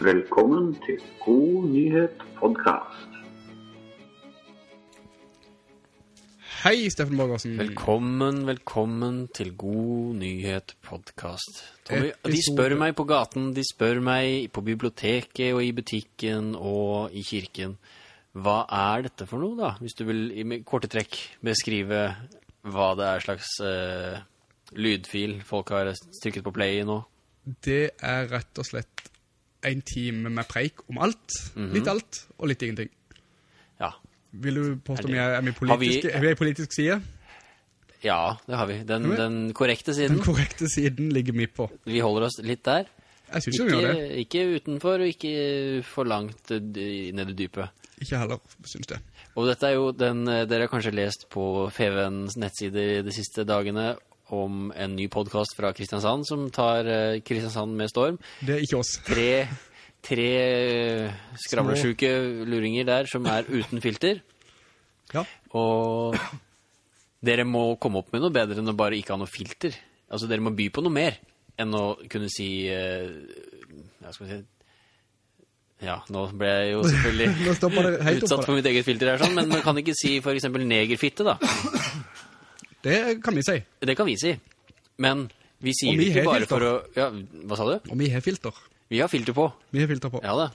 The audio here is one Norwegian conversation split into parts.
Velkommen til God nyhet podcast. Hei, Steffen Borgersen. Velkommen, velkommen til God nyhet podcast. De spør meg på gaten, de spør meg på biblioteket og i butikken og i kirken. Hva er dette for noe da? Hvis du vil i korte trekk beskrive hva det er slags uh, lydfil folk har trykket på play i nå. Det er rett og slett en time med preik om alt, Mhm. litt alt og litt ingenting. Ja, Vil du påstå om jeg er min politisk, vi- er vi politisk side? ja det har vi. Den, vi? den korrekte Den korrekte siden ligger vi på. Vi holder oss litt der. Jeg synes ikke, vi gjør det. Ikke, utenfor og ikke for langt eh, ned i dypet. Ikke heller, synes det. Og dette er jo den eh, dere har kanskje lest på FVNs nettsider de siste dagene om en ny podcast fra Kristiansand som tar eh, Kristiansand med storm. Det er ikke oss. Tre, tre eh, skravlesjuke luringer der som er uten filter. Ja. Og dere må komme opp med noe bedre enn å bare ikke ha noe filter. Altså dere må by på noe mer enn å kunne si eh, Hva skal vi si Ja, nå ble jeg jo selvfølgelig utsatt for mitt eget filter her, sånn, men man kan ikke si for eksempel negerfitte, da. Det kan vi si. Det kan vi si. Men vi sier Og det vi ikke bare bare for å. Ja, hva sa du? Og vi har filter. Vi har filter på. Vi har filter på. Ja da.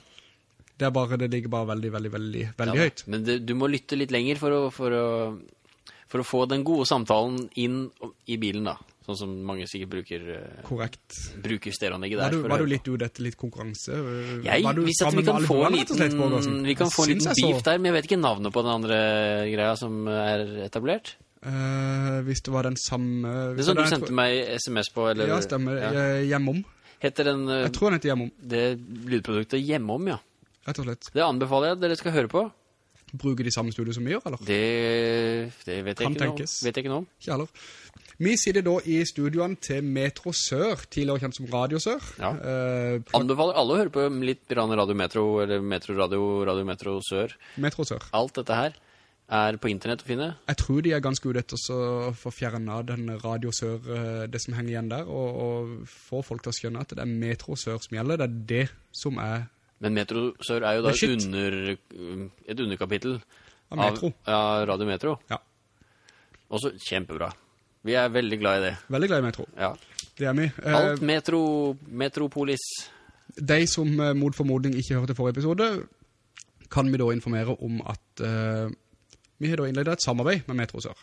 Det bare, det ligger bare veldig, veldig, veldig, veldig Ja, høyt. Men det, du må lytte litt lenger for å, for, å, for å få den gode samtalen inn i bilen, da. Sånn som mange sikkert bruker, eh, Korrekt. bruker stereoanlegget Var der. du, var du litt ute etter litt konkurranse? Jeg, var du hvis vi kan få en liten, slett, vi kan få en liten beef der, men jeg vet ikke navnet på den andre greia som er etablert. Eh, hvis det var den samme... Det som du sendte meg SMS på, eller? Ja, stemmer. Ja. Eh, Hjemom. Heter den, Uh, Jeg tror den heter Hjemom, det lydproduktet hjemom, ja. rett og slett. Det anbefaler jeg at dere skal høre på. Bruker de samme studio som vi gjør, eller? Det, det vet, jeg ikke vet jeg ikke noe om. Ikke heller. Vi sitter da i studioene til Metro Sør, tidligere kjent som Radio Sør. Ja. Uh, Anbefaler alle å høre på litt Radio Metro, eller Metro Radio, Radio Metro Sør. Metro Sør. Alt dette her er på internett å finne. Jeg tror de er ganske ute etter å få fjernet den Radio Sør, eh, det som henger igjen der, og, og få folk til å skjønne at det er Metro Sør som gjelder. Det er det som er Men Metro Sør er jo da et, under, et underkapittel av Metro. ja, Radio Metro. Ja. Også kjempebra. Vi er veldig glad i det. Veldig glad i Metro. Ja. Det er vi. Eh, Alt Metro, Metropolis. De som eh, mot formodning ikke hørte forrige episode, kan vi da informere om at eh, vi har da innledet et samarbeid med Metro Sør.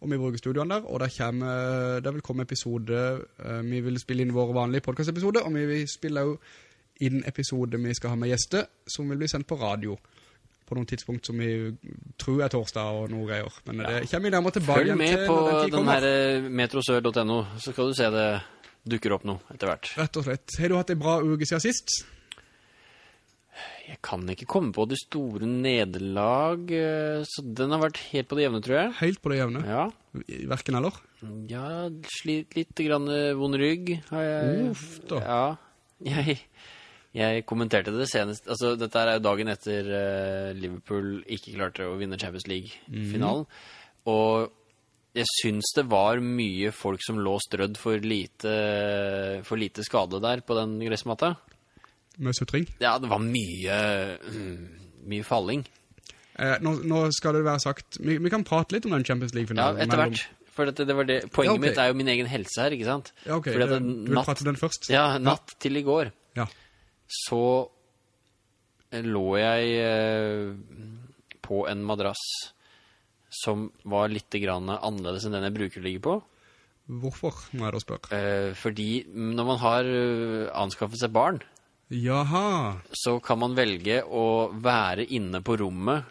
Og vi bruker studioen der, og der, kommer, der vil komme episode, eh, vi vil spille inn våre vanlige podcast-episode, og vi vil spille jo inn episode vi skal ha med gjester, som vil bli sendt på radio. På noen tidspunkt som vi tror er torsdag og noe greier. Men det kommer vi nærmere tilbake Følg med til på den den her eh, metrosør.no, så skal du se det dukker opp nå etter hvert. Rett og slett. Har du hatt en bra uke siden sist? Jeg kan ikke komme på det store nederlag, eh, så den har vært helt på det jevne, tror jeg. Helt på det jevne. Ja, Hverken eller. ja slitt litt grann eh, vond rygg. Har jeg. Uff da. Ja, jeg, jeg kommenterte det senest. Altså, dette er jo dagen etter eh, Liverpool ikke klarte å vinne Champions League-finalen. Og jeg syns det var mye folk som lå strødd for lite, for lite skade der på den gressmatta. Med sutring. Ja, det var mye, mm, mye falling. Eh, nå, nå skal det være sagt, vi, vi kan prate litt om den Champions League-finalen. etter hvert. For det, det var det. Poenget Ja, okay. mitt er jo min egen helse her, ikke sant? Ja, ok. Det, det- du vil prate den først? Ja, natt til i går, Ja. så eh, lå jeg eh, på en madrass som var litt grann annerledes enn den jeg bruker å ligge på. Hvorfor, må jeg da spørre? Eh, fordi når man har eh, anskaffet seg barn, Jaha. så kan man velge å være inne på rommet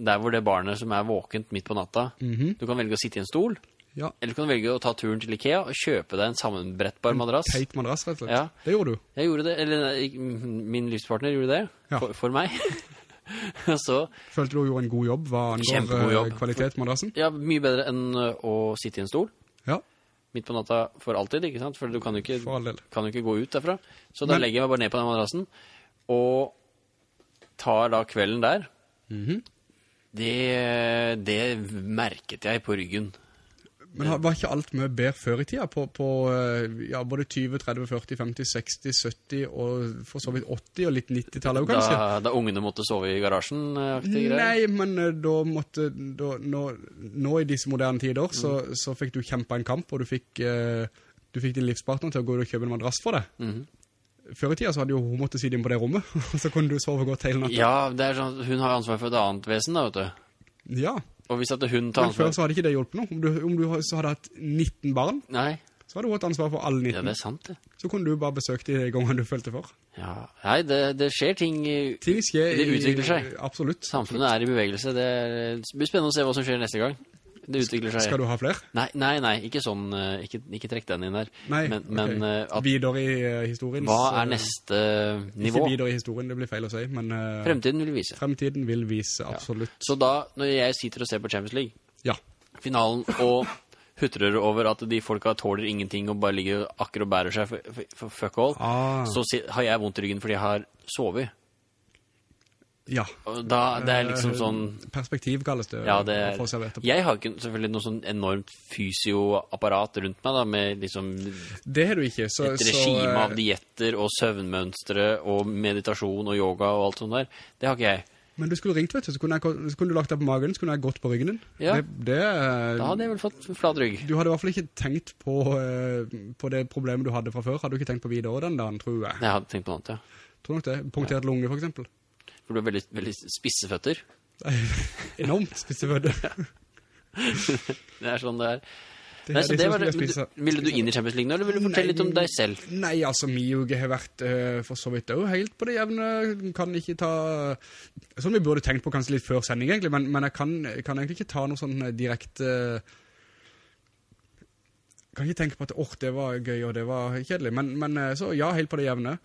der hvor det barnet som er våkent midt på natta. Mhm. Du kan velge å sitte i en stol, Ja. eller du kan velge å ta turen til Ikea og kjøpe deg en sammenbrettbar madrass. En Teit madrass, rett og slett. Ja. Det gjorde du. Jeg gjorde det, eller min livspartner gjorde det, Ja. for, for meg. så, Følte du gjorde en god jobb hva angår jobb. eh, kvalitet madrassen? ja, mye bedre enn uh, å sitte i en stol, Ja, midt på natta for alltid, ikke sant? For du kan jo ikke, kan jo ikke gå ut derfra. Så da Men- legger jeg meg bare ned på den madrassen, og tar da kvelden der. Mhm. Det, det merket jeg på ryggen. Men har- var ikke alt mye bedre før i tida på, på eh, ja, både 20, 30, 40, 50, 60, 70 og for så vidt 80 og litt 90-tallet også, kanskje? Da, da ungene måtte sove i garasjen, eh, aktig. Nei, men eh, da måtte, da, nå, nå i disse moderne tider, så, så fikk du kjempe en kamp, og du fikk, du fikk din livspartner til å gå ut og kjøpe en madrass for deg. Mm Før i tida så hadde jo hun måttet sitte inn på det rommet, og så kunne du sove godt hele natten. Ja, det sånn, hun har ansvar for et annet vesen da, vet du. Ja, Og hvis at hun tar men før så hadde ikke det hjulpet noe. Om du, om du så hadde hatt 19 barn, Nei, så hadde du hatt ansvar for alle 19. ja, det er sant det. Så kunne du bare besøkt de gangene du følte for. Ja, nei, det, det skjer ting, Ting skjer Det utvikler seg. Absolutt. samfunnet er i bevegelse. Det, det blir spennende å se hva som skjer neste gang. Det utvikler seg. Skal du ha flere? Nei, nei, nei, ikke sånn, eh, ikke, ikke trekk den inn der. Nei, men, ok. men eh, at, Videre i eh, historien. hva er neste nivå? Ikke videre i historien, det blir feil å si, men Fremtiden vil vise. fremtiden vil vise absolutt. Så da, når jeg sitter og ser på Champions League, Ja. finalen, og hutrer over at de folka tåler ingenting og bare ligger akkurat og bærer seg for, for, fuck all, Ah, så har jeg vondt i ryggen fordi jeg har sovet. Ja. Da, det er liksom sånn... Perspektiv kalles det. Ja, det er, jeg har ikke selvfølgelig noe sånn enormt fysioapparat rundt meg da, med liksom Det har du ikke. Så, et regime eh, av dietter og søvnmønstre og meditasjon og yoga og alt sånt der. Det har ikke jeg. Men du skulle ringt, vet du, så kunne, jeg, så kunne du lagt deg på magen, så kunne jeg gått på ryggen din. Ja. Det, det, eh, Da hadde jeg vel fått flat rygg. Du hadde i hvert fall ikke tenkt på, eh, på det problemet du hadde fra før. Hadde du ikke tenkt på videre den dagen, tror jeg. Jeg hadde tenkt på noe annet, ja. Tror nok det. Punktert lunge, for eksempel. For du har veldig, veldig spisse føtter. Enormt spissefødde. Det er sånn det er. Det Nei, så de det som var, du- ville du inn i Champions League nå, eller vil du fortelle litt om deg selv? Nei, altså, min uke har vært uh, for så vidt også helt på det jevne. Kan ikke ta... Sånn vi burde tenkt på kanskje litt før sending, egentlig, men, men jeg kan, kan egentlig ikke ta noe sånn direkte uh, Kan ikke tenke på at, åh, det var gøy, og det var kjedelig. Men, men eh, så, ja, helt på det jevne.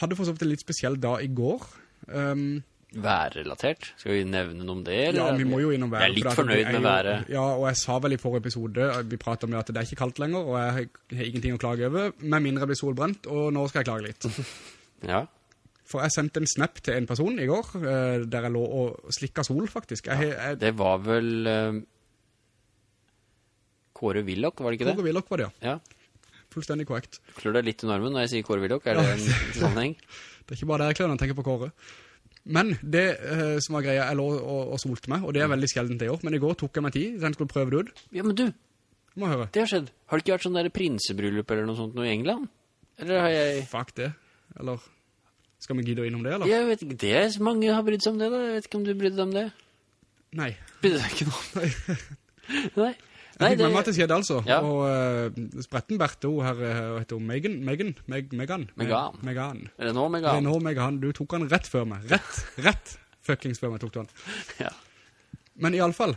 Hadde for så vidt en litt spesiell dag i går. Um, Værrelatert? Skal vi nevne noe om det? Eller? ja, vi må jo innom været. Jeg er litt fornøyd er med været. Ja, og jeg sa vel i forrige episode, vi pratet om det at det er ikke kaldt lenger, og jeg har- ingenting å klage over, med mindre jeg blir solbrent, og nå skal jeg klage litt. Ja. For jeg sendte en snap til en person i går, eh, der jeg lå og slikket sol, faktisk. Jeg, jeg, Det var vel eh, Kåre Villok, var det ikke det? Kåre Villok var det, ja. Ja. Fullstendig korrekt. Klør deg litt under armen når jeg sier Kåre Villok, Er det en sammenheng? Det er ikke bare der jeg klør når jeg tenker på Kåre. Men det eh, som var greia, jeg lå og, og solte meg, og det er veldig sjeldent det i år, men i går tok jeg meg tid, så jeg skulle prøve det ut. Ja, men du, Må høre. det har skjedd. Har det ikke vært sånn der prinsebryllup eller noe sånt nå i England? Eller har jeg... Fuck det. Eller, skal vi gidde å innom det, eller? Jeg vet ikke, det er mange har brydd seg om det da. Jeg vet ikke om du brydde deg om det. Nei. Brydde deg ikke noe om Nei. Nei. Jeg Nei, det... med meg det... det skjedde altså. Ja. Og uh, Spretten Berthe, hun her, eh, hva heter hun, Megan? Megan? Meg, Megan? Megan. Megan. Er det nå, Megan? Renault Megan, du tok han rett før meg. Rett, rett fuckings før meg tok du han. Ja. Men i alle fall,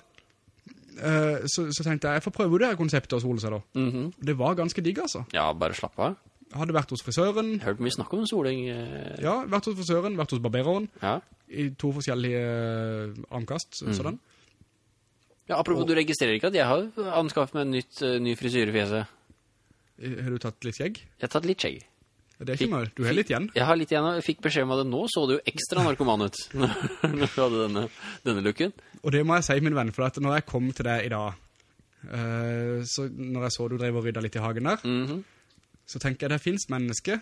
uh, så, så tenkte jeg, jeg får prøve det her konseptet å sole seg da. Mhm. Det var ganske digg altså. ja, bare slapp av. Hadde vært hos frisøren, Hørt mye snakk om soling. Uh... ja, vært hos frisøren, vært hos barbereren, Ja. i to forskjellige eh, armkast, sånn. Mhm. sådan. Ja, apropos, du registrerer ikke at jeg har anskaffet meg en nytt, uh, ny frisyre i fjeset. Eh, Har du tatt litt skjegg? Jeg har tatt litt skjegg. Det er ikke mer. du har litt igjen. Jeg har litt igjen, og jeg fikk beskjed om det nå så du jo ekstra narkoman ut når du hadde denne, denne looken. Og det må jeg si, min venn, for at når jeg kom til deg i dag, uh, så når jeg så du drev og rydda litt i hagen der, Mhm. så tenker jeg det finnes mennesker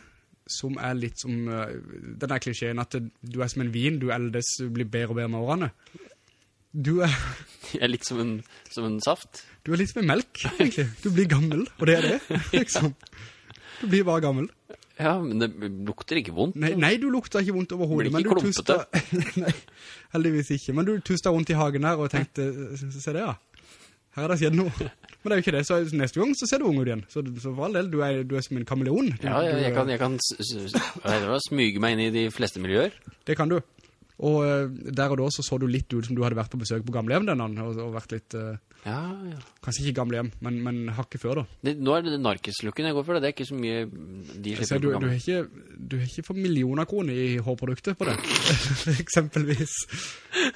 som er litt som uh, den der klisjeen at du er som en vin, du eldes, du blir bedre og bedre med årene. Du er, Jeg er litt som en, som en saft. du er litt som en melk, egentlig. Du blir gammel, og det er det, liksom. Du blir bare gammel. Ja, men det lukter ikke vondt. Nei, nei du lukter ikke vondt overhodet, Blir men ikke klumpete. tusta... nei, heldigvis ikke. Men du tusta rundt i hagen her og tenkte, se det ja, her er det skjedd noe. Men det er jo ikke det, så neste gang så ser du ung ut igjen. Så, så for all del, du er, du er som en kameleon. Du, Ja, jeg, jeg kan, jeg kan smyge meg inn i de fleste miljøer. Det kan du. Og eh, der og da så så du litt ut som du hadde vært på besøk på gamlehjem denne, og, og vært litt, eh, Ja, ja. kanskje ikke gamlehjem, men, men hakket før da. Det, nå er det den narkislukken jeg går for, det. er ikke så mye de slipper slipper du, på du, gamle. har ikke, du har ikke for millioner kroner i hårprodukter på det, eksempelvis.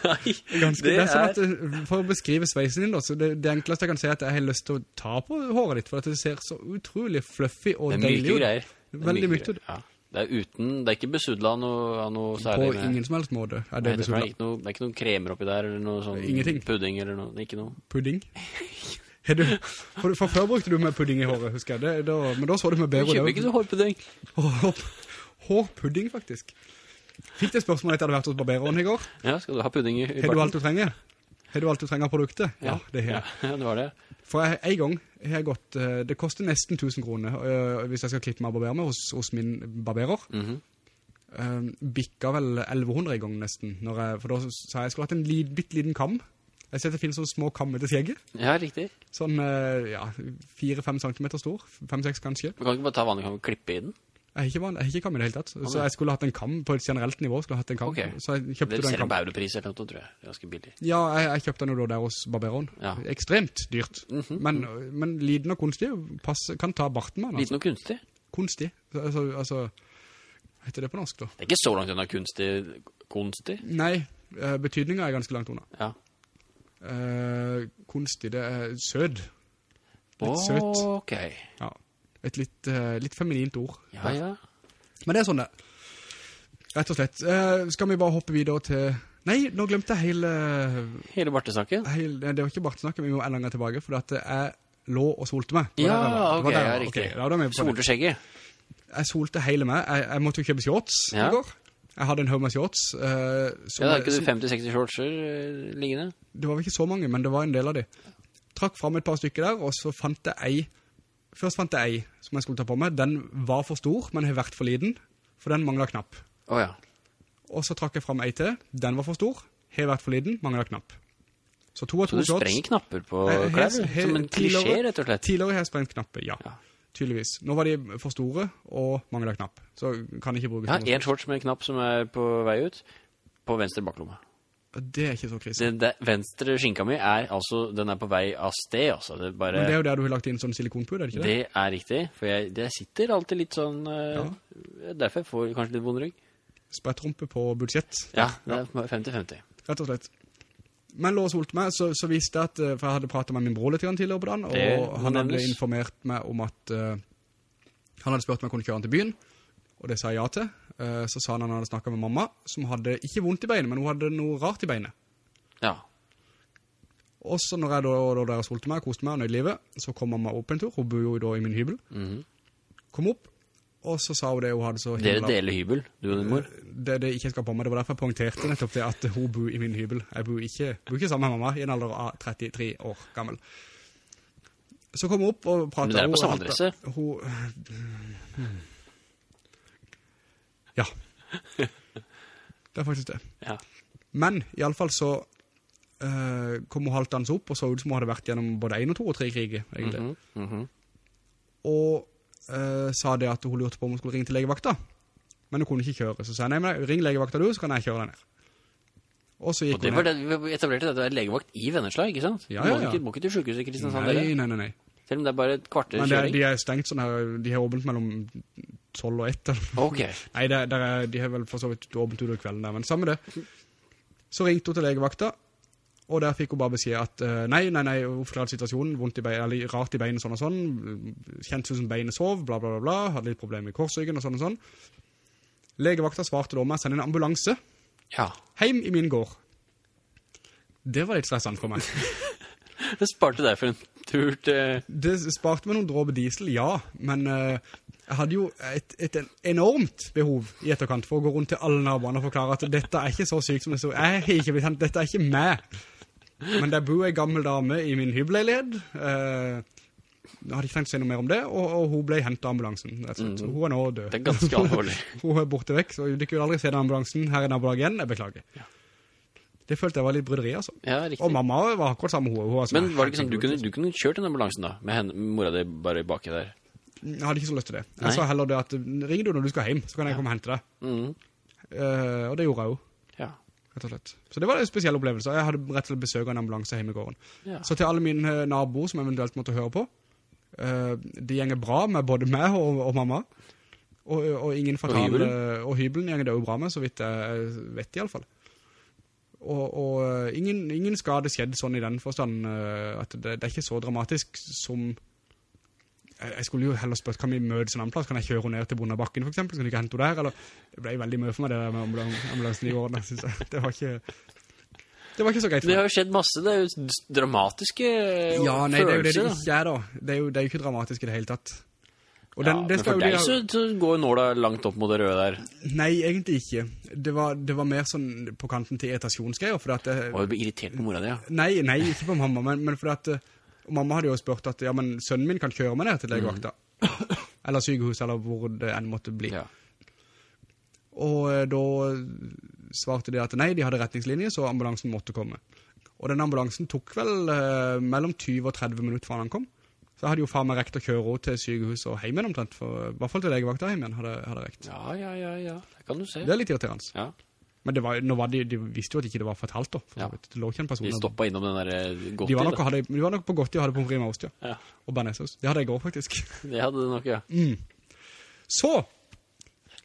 Nei, Ganske, det, er sånn at, eh, for å beskrive sveisen din da, så det, det enkleste jeg kan si er at jeg har lyst til å ta på håret ditt, for at det ser så utrolig fluffy og deilig ut. Det er Veldig greier. Veldig mye. Ja. Det er uten, det er ikke besudlet av noe, av noe særlig. På ingen som helst måte er det det det, er noe, det er ikke noen kremer oppi der, eller noe sånn Ingenting. pudding, eller noe, ikke noe. Pudding. Du, for, for før brukte du med pudding i håret, husker jeg. Det, da, men da så du med bedre Kjøper ikke du hårpudding? Hår- Hårpudding, faktisk. Fikk det spørsmålet etter at jeg hadde vært hos barbereren i går. Ja, skal du ha pudding i, i Har du alt du trenger? Har du alt du trenger av produktet? Ja, det har jeg. ja, det var det. For jeg, en gang har jeg gått, eh, det koster nesten 1000 kroner øh, hvis jeg skal klippe meg og barbere meg hos, hos min barberer. Mhm. Uh, bikka vel 1100 i gang nesten, når jeg, for da sa jeg jeg skulle hatt en li, bitte liten kam. Jeg ser det finnes sånne små kammer til skjegget. Ja, riktig. Sånn, eh, ja, 4-5 centimeter stor, 5-6 kanskje. Du kan ikke bare ta vanlig kam og klippe i den? Jeg har ikke, jeg har ikke kam i det hele tatt. Så jeg skulle hatt en kam på et generelt nivå, skulle hatt en kam. Ok. Så jeg kjøpte Det en kam. på europris eller noe, tror jeg. Det ganske billig. Ja, jeg, jeg kjøpte den jo da der hos Barberon. Ja. Ekstremt dyrt. Mhm. men, men liten og kunstig pass, kan ta barten med den. Altså. Liten og kunstig. Kunstig. Altså, altså, heter det på norsk da? Det er ikke så langt unna kunstig. Kunstig? Nei, eh, betydningen er ganske langt unna. Ja. Uh, kunstig, det er sød. Litt søt. Ok. Ja. Et litt, eh, litt feminint ord. Ja, ja. Men det er sånn det. Rett og slett. Eh, skal vi bare hoppe videre til... Nei, nå glemte jeg hele... Hele bartesaken? hele det var ikke Bartsnakket, vi må en gang tilbake, for at jeg lå og solte meg. Ja. Ok, der ja, riktig. Ok, da var det med på det. Solte skjegget? Jeg solte hele meg. Jeg, jeg måtte jo kjøpe shorts Ja. i går. Jeg hadde en haug med shorts. Uh, Ja, da ikke du 50-60 shortser uh, liggende? Det var vel ikke så mange, men det var en del av de. Trakk fram et par stykker der, og så fant jeg ei, først fant jeg ei som jeg skulle ta på meg. Den var for stor, men har vært for liten, for den manglet knapp. Åja. Og så trakk jeg fram ei til, den var for stor, har vært for liten, manglet knapp. Så to og Så du sprenger knapper på Eh, klær? he- he- Som en tidligere- klisjé, rett og slett? Tidligere har jeg sprengt knapper, ja. Ja. Tydeligvis. Nå var de for store og manglet knapp. Så kan jeg ikke bruke... Ja, en shorts med en knapp som er på vei ut, på venstre baklomme. Det er ikke så krise. Den, venstre skinka mi er altså, den er på vei av sted, altså. Det bare... Men det er jo der du har lagt inn sånn silikonpud, er det ikke det? Det er riktig, for jeg, det sitter alltid litt sånn ja. Derfor jeg får kanskje litt vond rygg. Sprettrumpe på budsjett. Ja, det er 50-50. Rett og slett. Men solte meg, så, så visste jeg at, eh, for jeg hadde pratet med min bror litt tidligere på den, og Det han hadde informert meg om at, uh, han hadde spurt om jeg kunne kjøre han til byen, og det sa jeg ja til. Eh, så sa han han hadde snakket med mamma, som hadde ikke vondt i beinet, men hun hadde noe rart i beinet. Ja. Og så når jeg da, da der solte meg, koste meg og nøyd livet, så kom mamma opp en tur, hun bor jo da i min hybel, mhm. kom opp, og så sa hun det hun hadde så Dere himla- deler hybel, du og din mor? det, det ikke jeg skal på meg, det var derfor jeg poengterte nettopp det at hun bor i min hybel. Jeg bor ikke, bor ikke sammen med mamma i en alder av 33 år gammel. Så kom hun opp og pratet. Men dere er på samme adresse? Hun... Ja. Det er faktisk det. Ja. Men i alle fall så uh, kom hun haltende opp og så ut som hun hadde vært gjennom både en og to og tre kriger, egentlig. Mm -hmm. Og uh, sa det at hun lurte på om hun skulle ringe til legevakta. Men hun kunne ikke kjøre. Så sa jeg, nei, men ring legevakta du, så kan jeg kjøre deg ned. Og så Og gikk det hun var det, vi etablerte var et legevakt i Vennesla, ikke sant? Ja, Du ja, ja. ikke, må ikke til sykehuset i Kristiansand, Nei, nei, nei, nei. Selv om det er bare et kvarter kjøring. Men det, de er stengt sånn her, de har åpent mellom 12 og 1. Eller. Ok. Nei, det, er- der er, de har vel for så vidt åpent i kvelden der, men samme det. Så ringte hun til legevakta, og der fikk hun bare beskjed at uh, nei, nei, nei, oppklart situasjonen, vondt i bein, eller rart i beinet, sånn og sånn, kjent som beinet sov, bla, bla, bla, bla, hadde litt problemer med korsryggen og sånn og sånn. Legevakta svarte da med å sende en ambulanse Ja. heim i min gård. Det var litt stressende for meg. Det sparte deg for en tur til... Det sparte meg noen dråper diesel, ja, men uh, jeg hadde jo et, et enormt behov i etterkant for å gå rundt til alle naboene og forklare at dette er ikke så sykt som det så. Jeg har ikke blitt hentet, dette er ikke meg. Men der bor en gammel dame i min hybleilighet. Uh, jeg hadde ikke tenkt å si noe mer om det, og, og hun ble hentet av ambulansen. Så hun er nå død. Det er ganske alvorlig. hun er borte vekk, så du kunne aldri se den ambulansen her i nabolaget igjen. Jeg beklager. Det følte jeg var litt bryderi, altså. Ja, riktig. Og mamma var akkurat samme hun. hun Men var det ikke sånn, du kunne, du kunne kjørt den ambulansen da, med henne, mora di bare baki der? Jeg hadde ikke så lyst til det. Nei. Jeg sa heller det at ring du når du skal hjem, så kan jeg komme og hente deg. Mm. Uh, og det gjorde jeg jo, Ja. rett og slett. Så det var en spesiell opplevelse. Jeg hadde rett og slett besøk av en ambulanse hjemme i gården. Ja. Så til alle mine eh, naboer som eventuelt måtte høre på, uh, det gjenger bra med både meg og, og mamma. Og, og ingen fatale... hybelen? Og hybelen gjenger det jo bra med, så vidt jeg vet i alle fall. Og, og eh, ingen, ingen skade skjedde sånn i den forstand eh, at det, det er ikke så dramatisk som jeg skulle jo heller spørt, kan vi møtes en annen plass? Kan jeg kjøre henne ned til Bondebakken for eksempel? Kan du ikke hente henne der? Eller, det ble veldig mye for meg det der med ambulan- ambulansen i årene, synes jeg. Det var ikke... Det var ikke så greit Det har jo skjedd masse, det er jo dramatiske ja, nei, følelser. Ja, nei, det er jo det det ikke er da. Det er jo, det er jo ikke dramatisk i det hele tatt. Og Ja, men for deg så, så går nåla langt opp mot det røde der. Nei, egentlig ikke. Det var, det var mer sånn på kanten til irritasjonsgreier, for at... det- Og du ble irritert på mora di, ja. Nei, nei, ikke på mamma, men, men for at eh, mamma hadde jo spurt at, ja, men sønnen min kan kjøre meg ned til legevakta. Eller sykehus, eller hvor det enn måtte bli. ja. Og eh, da svarte de at nei, de hadde retningslinjer, så ambulansen måtte komme. Og den ambulansen tok vel eh, mellom 20 og 30 minutter før han kom. Så hadde jo far meg rekt å kjøre råd til sykehuset og hjem omtrent, for, i hvert fall til legevakta hjem igjen hadde, hadde rekt. Ja, ja, ja, ja. Det kan du se. Det er litt irriterende. Ja. Men det var, var de, de visste jo at ikke det var fatalt da, Ja. det lå ikke en person. De stoppet innom den der eh, de var, nok, og hadde, de var nok på godt i hadde på med ost, ja. Ja, Og bearnéssaus. Det hadde jeg i går, faktisk. det hadde det nok, ja. Så,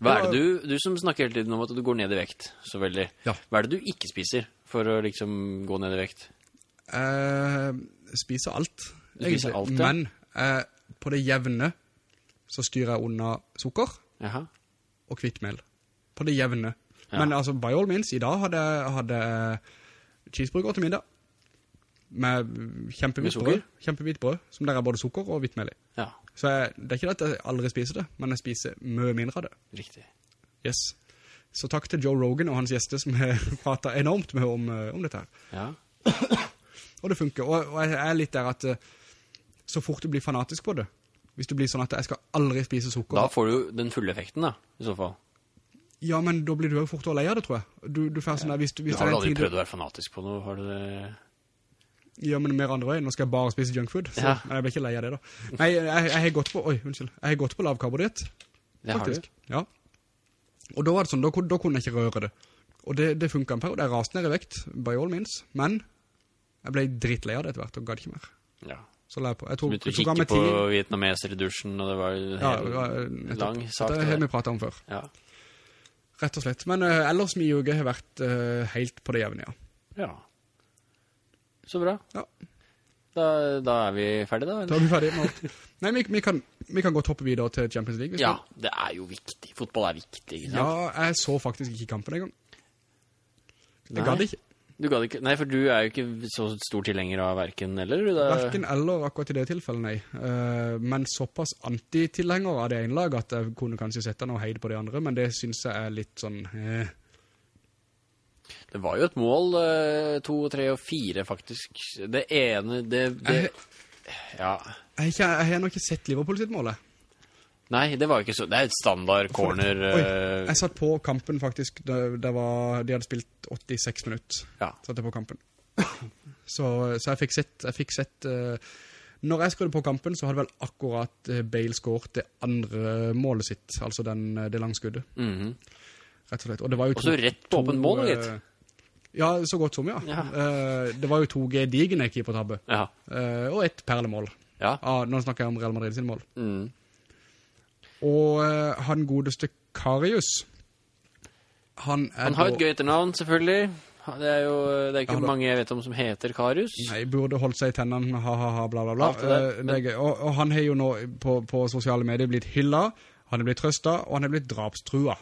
Hva er det du, du som snakker hele tiden om at du går ned i vekt, så veldig. Ja. Hva er det du ikke spiser for å liksom gå ned i vekt? eh, spiser alt, Du spiser alt, ja. Men eh, på det jevne så styrer jeg unna sukker Jaha. og kvittmel. På det jevne. Ja. Men altså, by all means, i dag hadde jeg hadde cheeseburger til middag. Med Med kjempehvitt brød. Kjempehvitt brød, som der er både sukker og hvittmel i. Ja, Så jeg, det er ikke det at jeg aldri spiser det, men jeg spiser mye mindre av det. riktig. Yes. Så takk til Joe Rogan og hans gjester som har pratet enormt med om, eh, om dette her. Ja. Og det funker. Og, og jeg er litt der at eh, så fort du blir fanatisk på det, hvis du blir sånn at jeg skal aldri spise sukker. Da får du den fulle effekten, da, i så fall. Ja, men da blir du jo fort å leie det, tror jeg. Du, du sånn der, hvis du, Du har det aldri prøvd å være fanatisk på noe, har du det? Ja, men mer andre veien. Nå skal jeg bare spise junkfood. Så, Ja. Men jeg blir ikke lei av det da. Nei, jeg, har gått på, oi, unnskyld. Jeg har gått på lavkarbodiet, Det faktisk. Ja. Og da var det sånn, da, da kunne jeg ikke røre det. Og det, det funket en periode. Jeg raste ned i vekt, by all means. Men jeg ble dritt av det etter hvert, og gadd ikke mer. Ja. Så la jeg på. Jeg tok, Begynte å kikke på vietnameser i dusjen, og det var en Ja, det var, eh, lang sak. Dette det har vi pratet om før. Ja. Rett og slett. Men uh, ellers mye uke har vært uh, helt på det jevne, ja. ja. Så bra. Ja. Da, da er vi ferdige, da? Da er vi ferdige med alt. Nei, vi, vi, kan, vi kan godt hoppe videre til Champions League. Ja, du- det er jo viktig. Fotball er viktig, ikke sant? Ja, jeg så faktisk ikke kampen en gang. Det Nei. gadd ikke. Du gadd ikke Nei, for du er jo ikke så stor tilhenger av verken eller. Det... Verken Hverken eller akkurat i det tilfellet, nei. Uh, men såpass anti-tilhenger av det ene laget at jeg kunne kanskje sette noe heid på det andre, men det synes jeg er litt sånn... Uh... Det var jo et mål, eh, to, tre og fire, faktisk. Det ene Det, det Jeg, Ja. jeg, har ikke, jeg har nok ikke sett Liverpool sitt mål, jeg. Nei, det var ikke så Det er et standard corner Oi, eh, jeg satt på kampen faktisk, det, det var, de hadde spilt 86 minutter, Ja. satt jeg på kampen. Så, så jeg fikk sett, jeg fikk sett uh, når jeg skrudde på kampen, så hadde vel akkurat eh, Bale skåret det andre målet sitt, altså den, det langskuddet, mhm. rett og slett. Og det var jo Og så rett på åpen mål, litt. Ja, så godt som, ja. Ja. Uh, det var jo to gedigende keepertabbe, Ja. Uh, og et perlemål. ja. Uh, nå snakker jeg om Real Madrid sin mål. Mm. Og eh, han godeste Karius, han Han har da- et gøy etternavn, selvfølgelig. Det er jo det er ikke Ja, mange jeg vet om som heter Karius. Nei, burde holdt seg i tennene, ha-ha-ha, bla bla bla. Det der, Eh, det. Og, og han har jo nå på, på sosiale medier blitt hylla, han er blitt trøsta, og han er blitt drapstrua.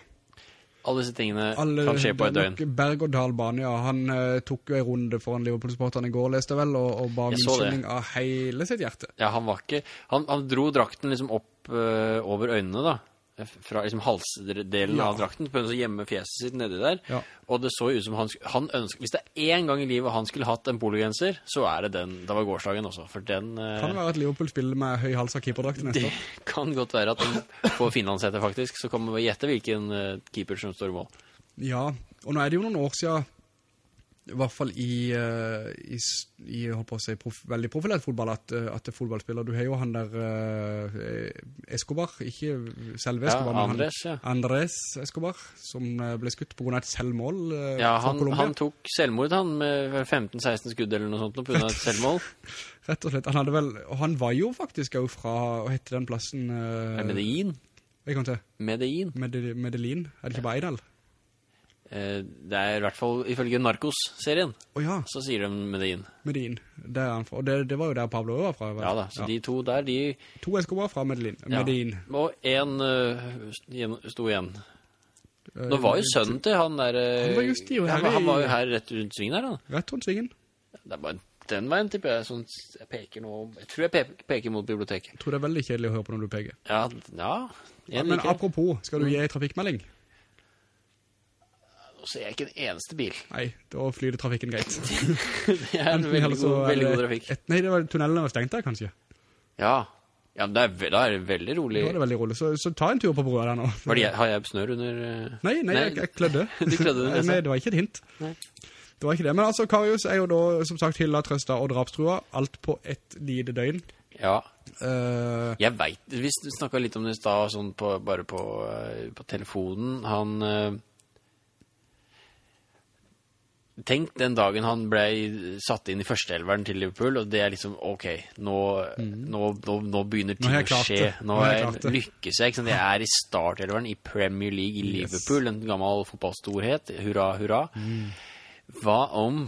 Alle disse tingene Alle, kan skje på et døgn. Berg og dalbane, ja. Han uh, tok jo en runde foran Liverpool-sporterne i går, leste vel, og, og ba unnskyldning av hele sitt hjerte. Ja, han var ikke Han, han dro drakten liksom opp uh, over øynene, da. Fra liksom halsdelen Ja. av drakten. Prøvde å gjemme fjeset sitt nedi der. Ja. Og det så ut som han, han ønsket, Hvis det er en gang i livet han skulle hatt en pologenser, så er det den. Det var gårsdagen også, for den eh, Kan det være at Liverpool spiller med høy hals av keeperdrakt neste Det kan godt være at den får finlandshette, faktisk. Så kommer vi å gjette hvilken eh, keeper som står i mål. Ja, og nå er det jo noen år siden, i hvert fall i, eh, i, i holdt på å si, prof, veldig profilert fotball, at, eh, at det er fotballspiller. Du har jo han der uh, Escobar, ikke selve Ja, Escobar, men Andres, ja. Andres Escobar, som ble skutt på grunn av et selvmål uh, Ja, han, han tok selvmord, han, med 15-16 skudd eller noe sånt, på grunn av et selvmål. Rett og slett, han hadde vel, og han var jo faktisk jo fra, hva heter den plassen? Uh, Medellin? Medellin. Medellin, er det ikke bare Eidal? Eh, det er i hvert fall ifølge Narcos-serien, Åja, så sier de Medin. Medin, er han og det, det var jo der Pablo var fra. vel? Ja da, så de to der, de To Escobar fra Medellin. ja. Medin. Og én sto igjen. Nå var jo sønnen til han der eh, Han var just i- ja, Han var jo her rett rundt svingen her, da. Rett rundt svingen. Det er bare den veien, tipper jeg. Sånn, jeg peker nå Jeg tror jeg peker, peker mot biblioteket. Jeg tror det er veldig kjedelig å høre på når du peker. Ja, ja. Jeg Men apropos, skal du gi en trafikkmelding? Nå ser jeg ikke en eneste bil. Nei, da flyr det trafikken greit. Det er en veldig god, er veldig god trafikk. Et, nei, det var tunnelen var stengt der, kanskje. Ja. ja, men er, da er det veldig rolig. Da er det veldig rolig. Så, så ta en tur på broa der nå. Det, har jeg snør under Nei, Nei, nei, jeg, jeg klødde. Du klødde nesa. Nei, det var ikke et hint. Nei. Det var ikke det. Men altså, Karius er jo da, som sagt, hylla, trøsta og drapstrua. Alt på ett lite døgn. Ja. Uh, Jeg vet, vi snakket litt om det i sted, sånn på, bare på, eh, på telefonen. Han eh, Tenk den dagen han ble satt inn i førsteelveren til Liverpool, og det er liksom OK, nå, nå, nå, nå begynner ting å skje. Nå Nå har det. lykkes jeg. Jeg er i startelveren i Premier League i Yes. Liverpool, en gammel fotballstorhet. Hurra, hurra. Mm. Hva om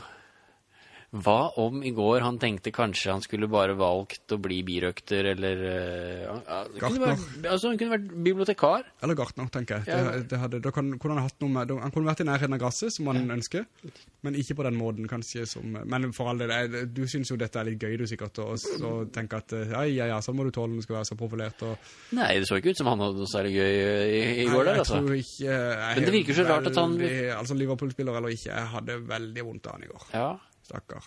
hva om i går han tenkte kanskje han skulle bare valgt å bli birøkter, eller uh, ja, Gartner. Være, altså, Han kunne vært bibliotekar. eller gartner, tenker jeg. Ja. Det, det hadde, da kan, kunne han hatt noe med, da- han kunne vært i nærheten av gresset, som han ønsker, men ikke på den måten, kanskje, som, men for all del, jeg- du synes jo dette er litt gøy, du sikkert, og, og tenker at, eh, ja, ja, ja, sånn må du tåle når du skal være så profilert, og Nei, det så ikke ut som han hadde noe særlig gøy eh, i, i går Nei, der, altså. ikke jeg Men det virker så rart at han- Altså Liverpool-spiller eller ikke Jeg hadde veldig vondt av han i går Ja. Stakkar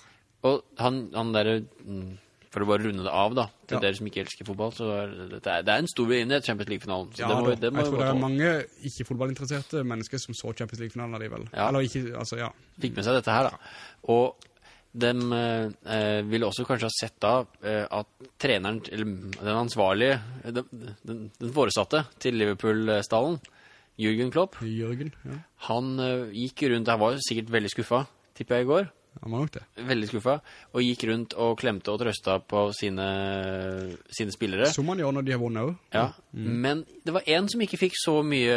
Og han, han der mm, For å bare runde det av, da, til Ja. dere som ikke elsker fotball, så er det, det, er, det er en stor begivenhet, Champions League-finalen. Ja, det må, det må Jeg tror det er mange ikke-fotballinteresserte mennesker Som så Champions League-finalen alligevel Ja. Eller ikke, altså ja fikk med seg dette her, da. Og de eh, ville også kanskje ha sett da eh, at treneren, eller den ansvarlige, eh, den, den, den foresatte til Liverpool-stallen, Jürgen Klopp, Jürgen, ja han eh, gikk rundt, han var sikkert veldig skuffa, tipper jeg i går, Han var nok det veldig skuffa, og gikk rundt og klemte og trøsta på sine, sine spillere. Som han gjør når de har vunnet også Ja, men det var en som ikke fikk så mye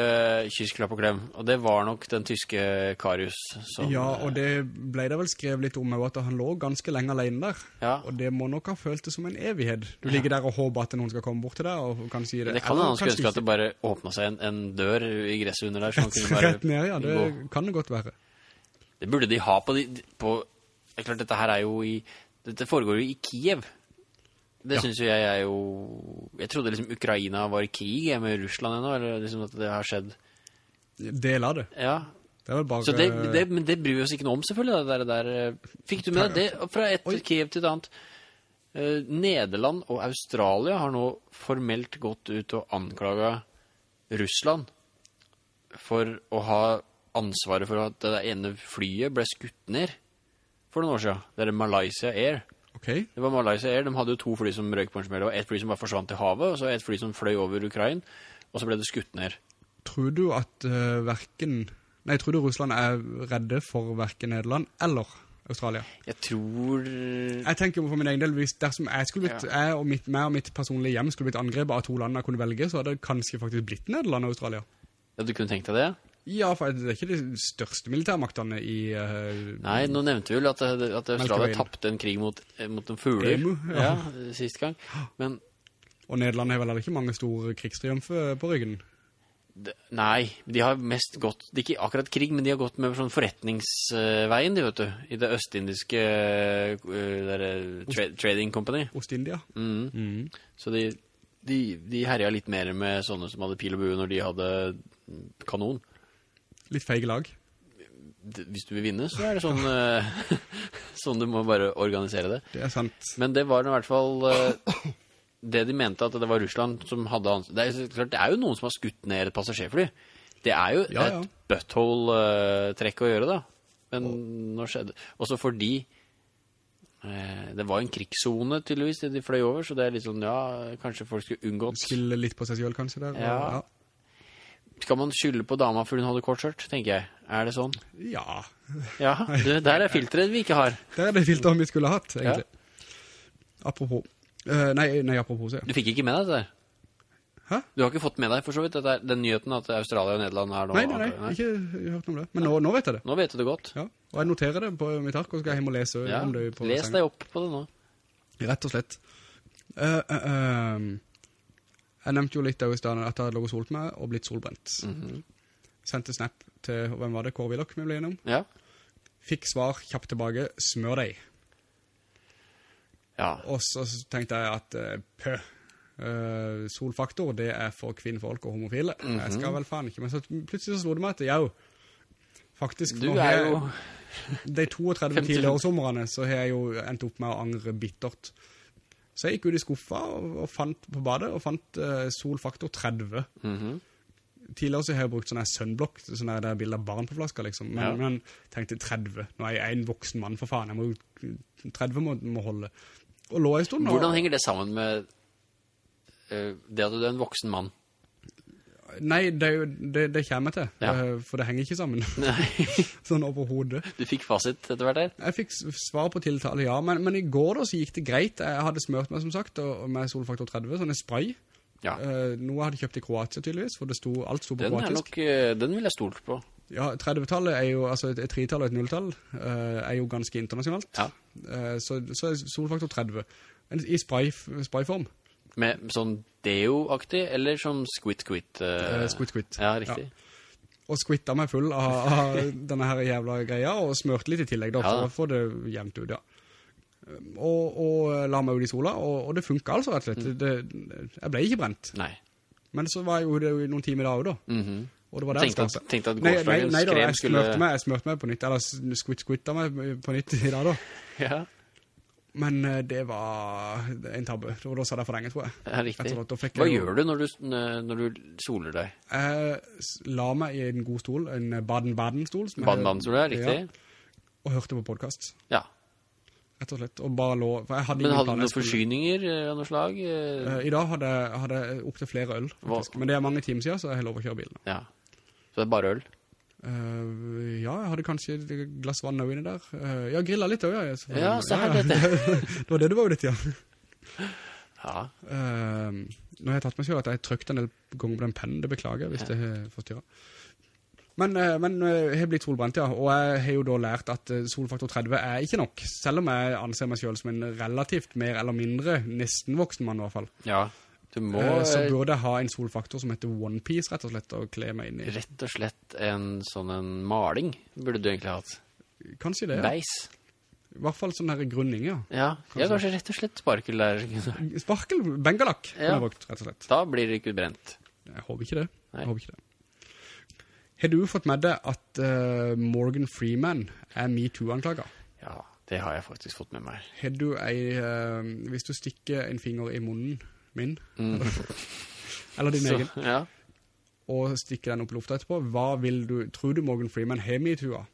kyss, klapp og klem, og det var nok den tyske Karius. Som, Ja, og det ble det vel skrevet litt om At han lå ganske lenge alene der Ja. Og det må nok ha følt det som en evighet Du ligger der og håper at noen skal komme bort til deg Og kan si det Det kan hende han skulle ønske at det bare åpna seg en, en dør i gresset under der. Så han kunne bare Rett ned, ja, det gå. kan det godt være Det burde de ha på de på, Det er klart, dette her er jo i Dette foregår jo i Kiev. Det Ja. synes jo jeg er jo Jeg trodde liksom Ukraina var i krig med Russland ennå, eller liksom at det har skjedd. Del av det Ja. Det bare Så det, det, men det bryr vi oss ikke noe om, selvfølgelig. Det der, der. Fikk du med deg det fra et Oi. Kiev til et annet? Eh, Nederland og Australia har nå formelt gått ut og anklaga Russland for å ha ansvaret for at det ene flyet ble skutt ned for noen år siden. Det er Malaysia Air. Okay. Det var Malaysia Air. De hadde jo to fly som røyk på en smell, var et fly som bare forsvant til havet, og så et fly som fløy over Ukraina, og så ble det skutt ned. tror du at uh, verken Nei, tror du Russland er redde for hverken Nederland eller Australia? Jeg tror Jeg tenker jo for min egen del, hvis dersom jeg skulle blitt, jeg og mitt, meg og mitt personlige hjem skulle blitt angrepet av to land jeg kunne velge, så hadde det kanskje faktisk blitt Nederland og Australia. Ja, du kunne tenkt deg det? Ja, for det er ikke de største militærmaktene i... Uh, Nei, nå nevnte vi vel at, at Australia tappte en krig mot, mot en fugler. Emu, ja. ja. sist gang. Men og Nederland har vel ikke mange store krigstriumfer på ryggen. nei, de har mest gått Det er ikke akkurat krig, men de har gått med sånn forretningsveien, de, vet du. I det østindiske der, tra Trading Company. Ost-India. Mhm. Mm. Så de, de, de herja litt mer med sånne som hadde pil og bue når de hadde kanon. Litt feige lag. Hvis du vil vinne, så er det sånn, eh, sånn du må bare organisere det. Det er sant. Men det var i hvert fall eh, det de mente at det var Russland som hadde ansvar. det er, klart, det er jo noen som har skutt ned et passasjerfly. Det er jo Ja, ja. et butthole-trekk å gjøre, da. Men nå skjedde Også fordi eh, det var en krigszone, tydeligvis, det de fløy over, så det er litt sånn, ja, kanskje folk skulle unngått Skille litt på seg selv, kanskje, der. ja. Ja. Skal man skylde på dama for hun hadde kort skjørt, tenker jeg. Er det sånn? Ja. Ja, det, der er filteret vi ikke har. Der er det filteret vi skulle hatt, egentlig. Apropos. Uh, nei, nei, apropos, ja. Du fikk ikke med deg det der? Hæ? Du har ikke fått med deg, for så vidt, dette, den nyheten at Australia og Nederland er nå... Nei, nei, nei, ikke hørt om det. Men nå, nå vet jeg det. Nå vet du det godt. Ja. Og jeg noterer det på mitt ark, og skal hjem og lese Ja, om det på les deg opp på det nå. Rett og slett. Uh, uh, eh, jeg nevnte jo litt der i stedet at jeg hadde lagt solt meg og blitt solbrent. Mhm. Sendte snap til, hvem var det, Kåre Willoch vi ble innom? Ja. Fikk svar kjapt tilbake, smør deg. Ja. Og så tenkte jeg at, eh, pø, uh, solfaktor, det er for kvinnfolk og homofile. Jeg Mhm. skal vel faen ikke, men så plutselig så slo det meg at, ja, faktisk, Du er jeg- jo de 32 55. tidligere sommerene så har jeg jo endt opp med å angre bittert. Så jeg gikk ut i skuffa og, og fant på badet, og fant uh, solfaktor 30. Mhm. Tidligere så har jeg brukt sånn sunblock, sånn det er bilder av barn på flaska, liksom. Men, Ja. men tenkte 30. Nå er jeg en voksen mann, for faen. Jeg må, 30 må, må holde. Og lå en stund. og- Hvordan henger det sammen med uh, det at du er en voksen mann? Nei, det, det, det kommer jeg til. Ja. eh, For det henger ikke sammen. Sånn overhovedet. du fikk fasit etter hvert der? Jeg fikk svar på tiltale, ja. Men, men i går da så gikk det greit. Jeg hadde smørt meg, som sagt, og, med solfaktor 30, sånn en spray. Ja. Uh, noe jeg hadde kjøpt i Kroatia, tydeligvis, for det sto, alt sto på Den kroatisk. nok, eh, den vil jeg stolt på. Ja, 30-tallet er jo, altså et 3-tall og et 0-tall, uh, er jo ganske internasjonalt. Ja. Uh, så, så er solfaktor 30. En, I spray, sprayform. Med sånn deo-aktig, eller sånn squid-squid? Eh, squid, squid. Ja, riktig. Og skvitta meg full av, av denne her jævla greia, og smørte litt i tillegg da, Ja for å få det jevnt ut, ja. Og, og la meg ut i sola, og, og det funket altså rett og slett. Det, jeg ble ikke brent. Nei. Men så var jo det noen timer i også da. Mhm. Og det var der Tenkte startet. tenkte at Nei, nei, gårsdagens nei jeg skulle... smørte, meg, jeg smørte meg på nytt, eller skvitt-skvitta meg på nytt i dag da. Ja, Men eh, det var en tabbe. Det var da satt jeg for lenge, tror jeg. ja riktig. fikk Hva jeg gjør du når du, når du soler deg? Jeg la meg i en god stol, en Baden-Baden-stol. Baden-Baden-stol, ja, riktig. Ja, og hørte på podcast, Ja. rett og slett. Og bare lå, hadde Men hadde du noen forsyninger eh, av noe slag? Eh, Eh, I dag jeg- hadde jeg opp til flere øl, faktisk. Hva- Men det er mange timer siden, så jeg har lov å kjøre bilen. Ja. Så det er bare øl? Eh, ja, jeg hadde kanskje et glass vann også inni der. Uh, ja, grillet litt også, ja. så Ja, se her, dette. det var det du var jo ditt, ja. Ja. Uh, nå har jeg tatt meg selv at jeg trøkte en del ganger på den pennen, det beklager hvis det har forstyrret. Men, eh, men eh, jeg har blitt solbrent, ja, og jeg har jo da lært at eh, solfaktor 30 er ikke nok, selv om jeg anser meg selv som en relativt mer eller mindre nesten voksen mann i hvert fall. ja. Må Eh, så eh, burde jeg ha en solfaktor som heter One Piece, rett og slett, og kle meg inn i. rett og slett en sånn en maling burde du egentlig hatt. Kanskje det, ja. Beis. I hvert fall sånn her grunning, ja. Ja, ja, kanskje rett og slett sparkel der. Sparkel, bengalakk, Ja. rett og slett. Da blir det ikke brent. Jeg håper ikke det. Nei. Jeg håper ikke det. Har du fått med deg at uh, Morgan Freeman er MeToo-anklager? Ja, det har jeg faktisk fått med meg. Har du ei, uh, hvis du stikker en finger i munnen min, eller din Mm. Så, egen, ja. og stikker den opp i lufta etterpå, hva vil du, tror du Morgan Freeman har med i tua?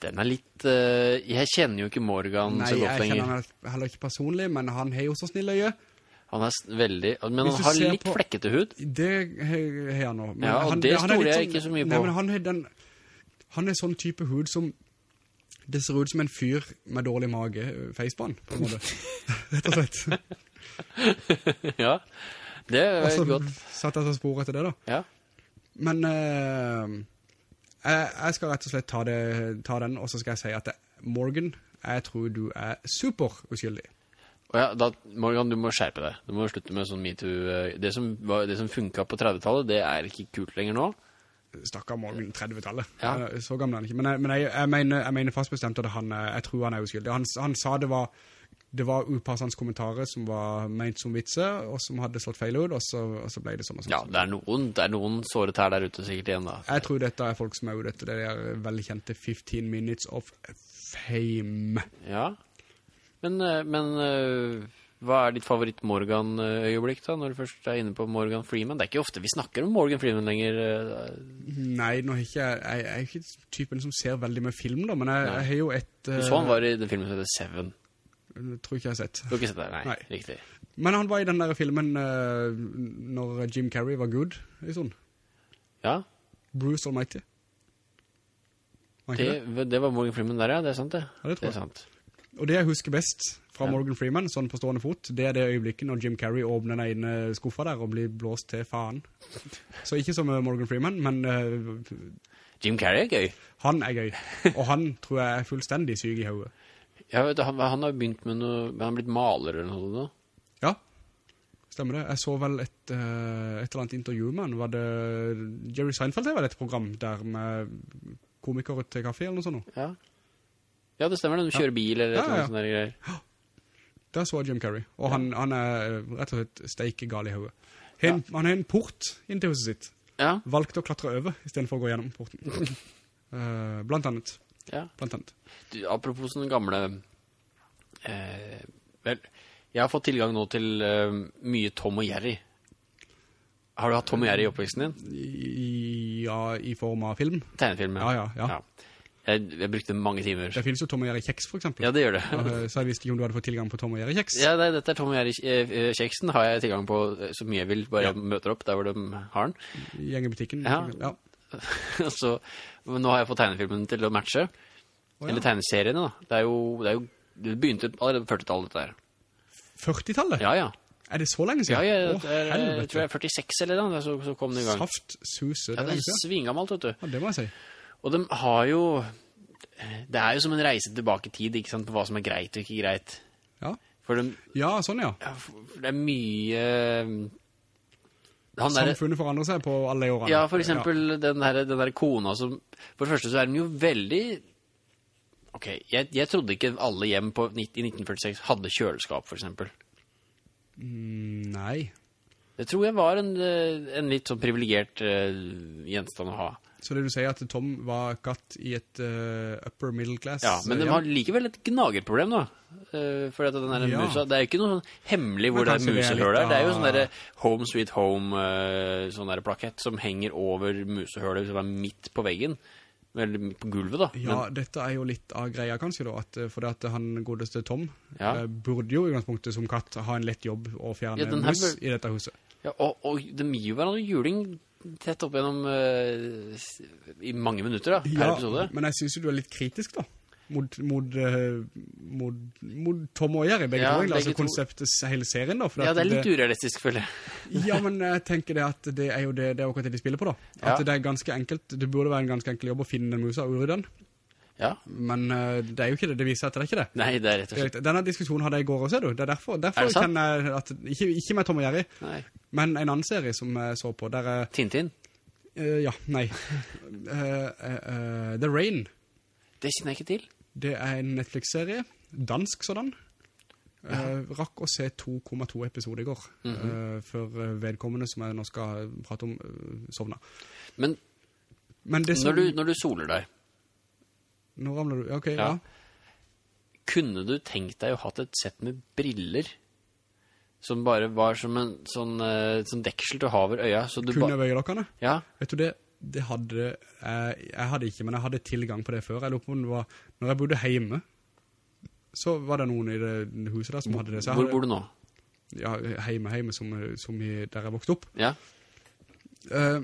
Den er litt Uh, Jeg kjenner jo ikke Morgan Nei, så jeg kjenner lenger. han heller ikke personlig, men han har jo så snill øye. Han er veldig Men han har litt på- flekkete hud. Det har har han nå. Ja, og han, det han er stoler jeg ikke så mye Nei, på. men han er den Han er sånn type hud som Det ser ut som en fyr med dårlig mage øh, på en måte Rett og slett ja. Det er så godt. satt jeg så spor etter det da Ja. Men øh, jeg, jeg skal rett og slett ta, det, ta den Og så skal jeg si at det, Morgan Jeg tror du er super uskyldig ja, da, Morgan, du må skjerpe deg. Du må slutte med sånn MeToo. eh, Det som, var- det som funket på 30-tallet, det er ikke kult lenger nå. Stakkar morgen 30-tallet. Ja. Eh, Så gammel er han ikke. Men, jeg, men jeg, jeg, mener, jeg mener fast bestemt at han, er- jeg tror han er uskyldig. Han, han sa det var, det var upassende kommentarer som var ment som vitse, og som hadde slått feil ut, og så, og så ble det sånn og sånn. Ja, det er noen, det er noen såret her der ute sikkert igjen, da. Jeg tror dette er folk som er ute etter det der veldig kjente 15 minutes of fame. Ja. Men, eh, men eh, hva er ditt favoritt-Morgan-øyeblikk, da, når du først er inne på Morgan Freeman? Det er ikke ofte vi snakker om Morgan Freeman lenger. eh, Nei, nå er ikke, jeg, jeg er ikke typen som ser veldig med film da, men jeg, jeg har jo et... Du eh, så han var i den filmen som heter Seven. Tror ikke jeg har sett. Du har ikke sett det? Nei, Nei. riktig. Men han var i den der filmen uh, når Jim Carrey var good, i sånn. Ja, Bruce Almighty. Var det, det? det var Morgan Freeman der, ja. Det er sant, det. Ja, det tror det er jeg. sant. Og det jeg husker best fra Ja. Morgan Freeman, sånn på stående fot, det er det øyeblikket når Jim Carrey åpner den ene skuffa der og blir blåst til faen. Så ikke som eh, Morgan Freeman, men Uh, Jim Carrey er gøy. han er gøy. Og han tror jeg er fullstendig syk i hodet. Ja, vet du, han, han har begynt med noe Han har blitt maler eller noe. nå. Ja. stemmer det. Jeg så vel et, eh, et eller annet intervju med han. Var det Jerry Seinfeld er vel et program der med komikere til kaffe eller noe sånt? Ja. Ja, det stemmer det. Du kjører bil eller Ja, ja. annet sånt der greier. Der så Jim Carrey. Og han, han er rett og slett steikegal i hodet. Han, han har en port inn til huset sitt. Ja, Valgte å klatre over i stedet for å gå gjennom porten. uh, blant annet. ja. Blant annet. Du, apropos den gamle eh, Vel, jeg har fått tilgang nå til eh, mye Tom og Jerry. Har du hatt Tom og Jerry i oppveksten din? I, ja, i form av film. Tegnefilm? Ja, ja, ja. Jeg, jeg brukte mange timer. Det finnes jo Tom og Jerry Kjeks, for eksempel. Ja, det gjør det. Eh, Så jeg visste ikke om du hadde fått tilgang på Tom og Jerry Kjeks. Ja, nei, dette er Tom og Jerry-kjeksen har jeg tilgang på eh, så mye jeg vil, bare jeg møter opp der hvor de har den. I gjengebutikken. Ja. ja. så, nå har jeg fått tegnefilmen til å matche. Oh, ja. Eller tegneseriene, da. Det jo, det jo det begynte allerede på 40-tallet, dette her. 40-tallet? Ja, ja. Er det så lenge siden? ja, ja det er, jeg tror jeg er 46 eller noe, så, så kom det i gang. Saft, suse, det Ja, er det lenge er alt, vet du. Ja, det må jeg si. Og de har jo Det er jo som en reise tilbake i tid, ikke sant, på hva som er greit og ikke greit. Ja, de, ja sånn ja. ja, for det er mye der, Samfunnet forandrer seg på alle de årene. Ja, for eksempel den, der, den der kona som For det første så er den jo veldig Ok, jeg, jeg trodde ikke alle hjem på, i 1946 hadde kjøleskap, for eksempel. Mm, Nei. Det tror jeg var en, eh, en litt sånn privilegert uh, gjenstand å ha. Så det du sier at Tom var katt i et uh, upper middle class? Ja, men de har likevel et gnagerproblem da. Uh, for at den der Ja. musa, det er jo ikke noe sånn hemmelig hvor det er det musehøl der. Det er jo sånn der Home Sweet Home, uh, sånn der plakett som henger over musehølet som er midt på veggen. Eller på gulvet da. Ja, dette er jo litt av greia kanskje da, at, eh, fordi at han godeste Tom Ja. uh, burde jo i utgangspunktet som katt ha en lett jobb å fjerne Ja, mus i dette huset. Ja, og, og de gir jo hverandre juling tett opp gjennom uh, i mange minutter da, per Ja, episode. men jeg synes jo du er litt kritisk da, mot, mot, eh, mot, mot Tom og Jerry, begge Ja, to, altså konseptet to. hele serien da. Ja, det er litt urealistisk, føler jeg. Ja, men jeg tenker det at det er jo det, det er akkurat det de spiller på da. At Ja. det er ganske enkelt, det burde være en ganske enkel jobb å finne den musa og urydde den. Ja, Men eh, det er jo ikke det, det viser at det er ikke det. nei, det er rett og slett. Denne diskusjonen hadde jeg i går også, du. Det er derfor, derfor Er det sant? jeg at, ikke, ikke med Tom og Jerry, Nei. men en annen serie som jeg så på, der er, Tintin, Uh, ja, nei, Uh, uh, eh, The Rain. det kjenner jeg ikke til. Det er en Netflix-serie, dansk sådan. Eh, rakk å se 2,2 episoder i går, eh, før eh, vedkommende som jeg nå skal prate om, eh, sovna. Men Men det som... når du, når du soler deg, Nå ramler du, ok, ja. Ja. kunne du tenkt deg å hatt et sett med briller som bare var som en sånn, eh, sånn deksel til å ha over øya? Du ba- jeg øyelokkene? ja, Vet du det, det hadde, jeg, jeg hadde ikke, men jeg hadde tilgang på det før. Jeg lurer på om det var, når jeg bodde hjemme, så var det noen i det huset der som hadde det. Hvor hadde, bor du nå? Ja, hjemme, hjemme, som, som i, der jeg vokste opp. Ja, Eh,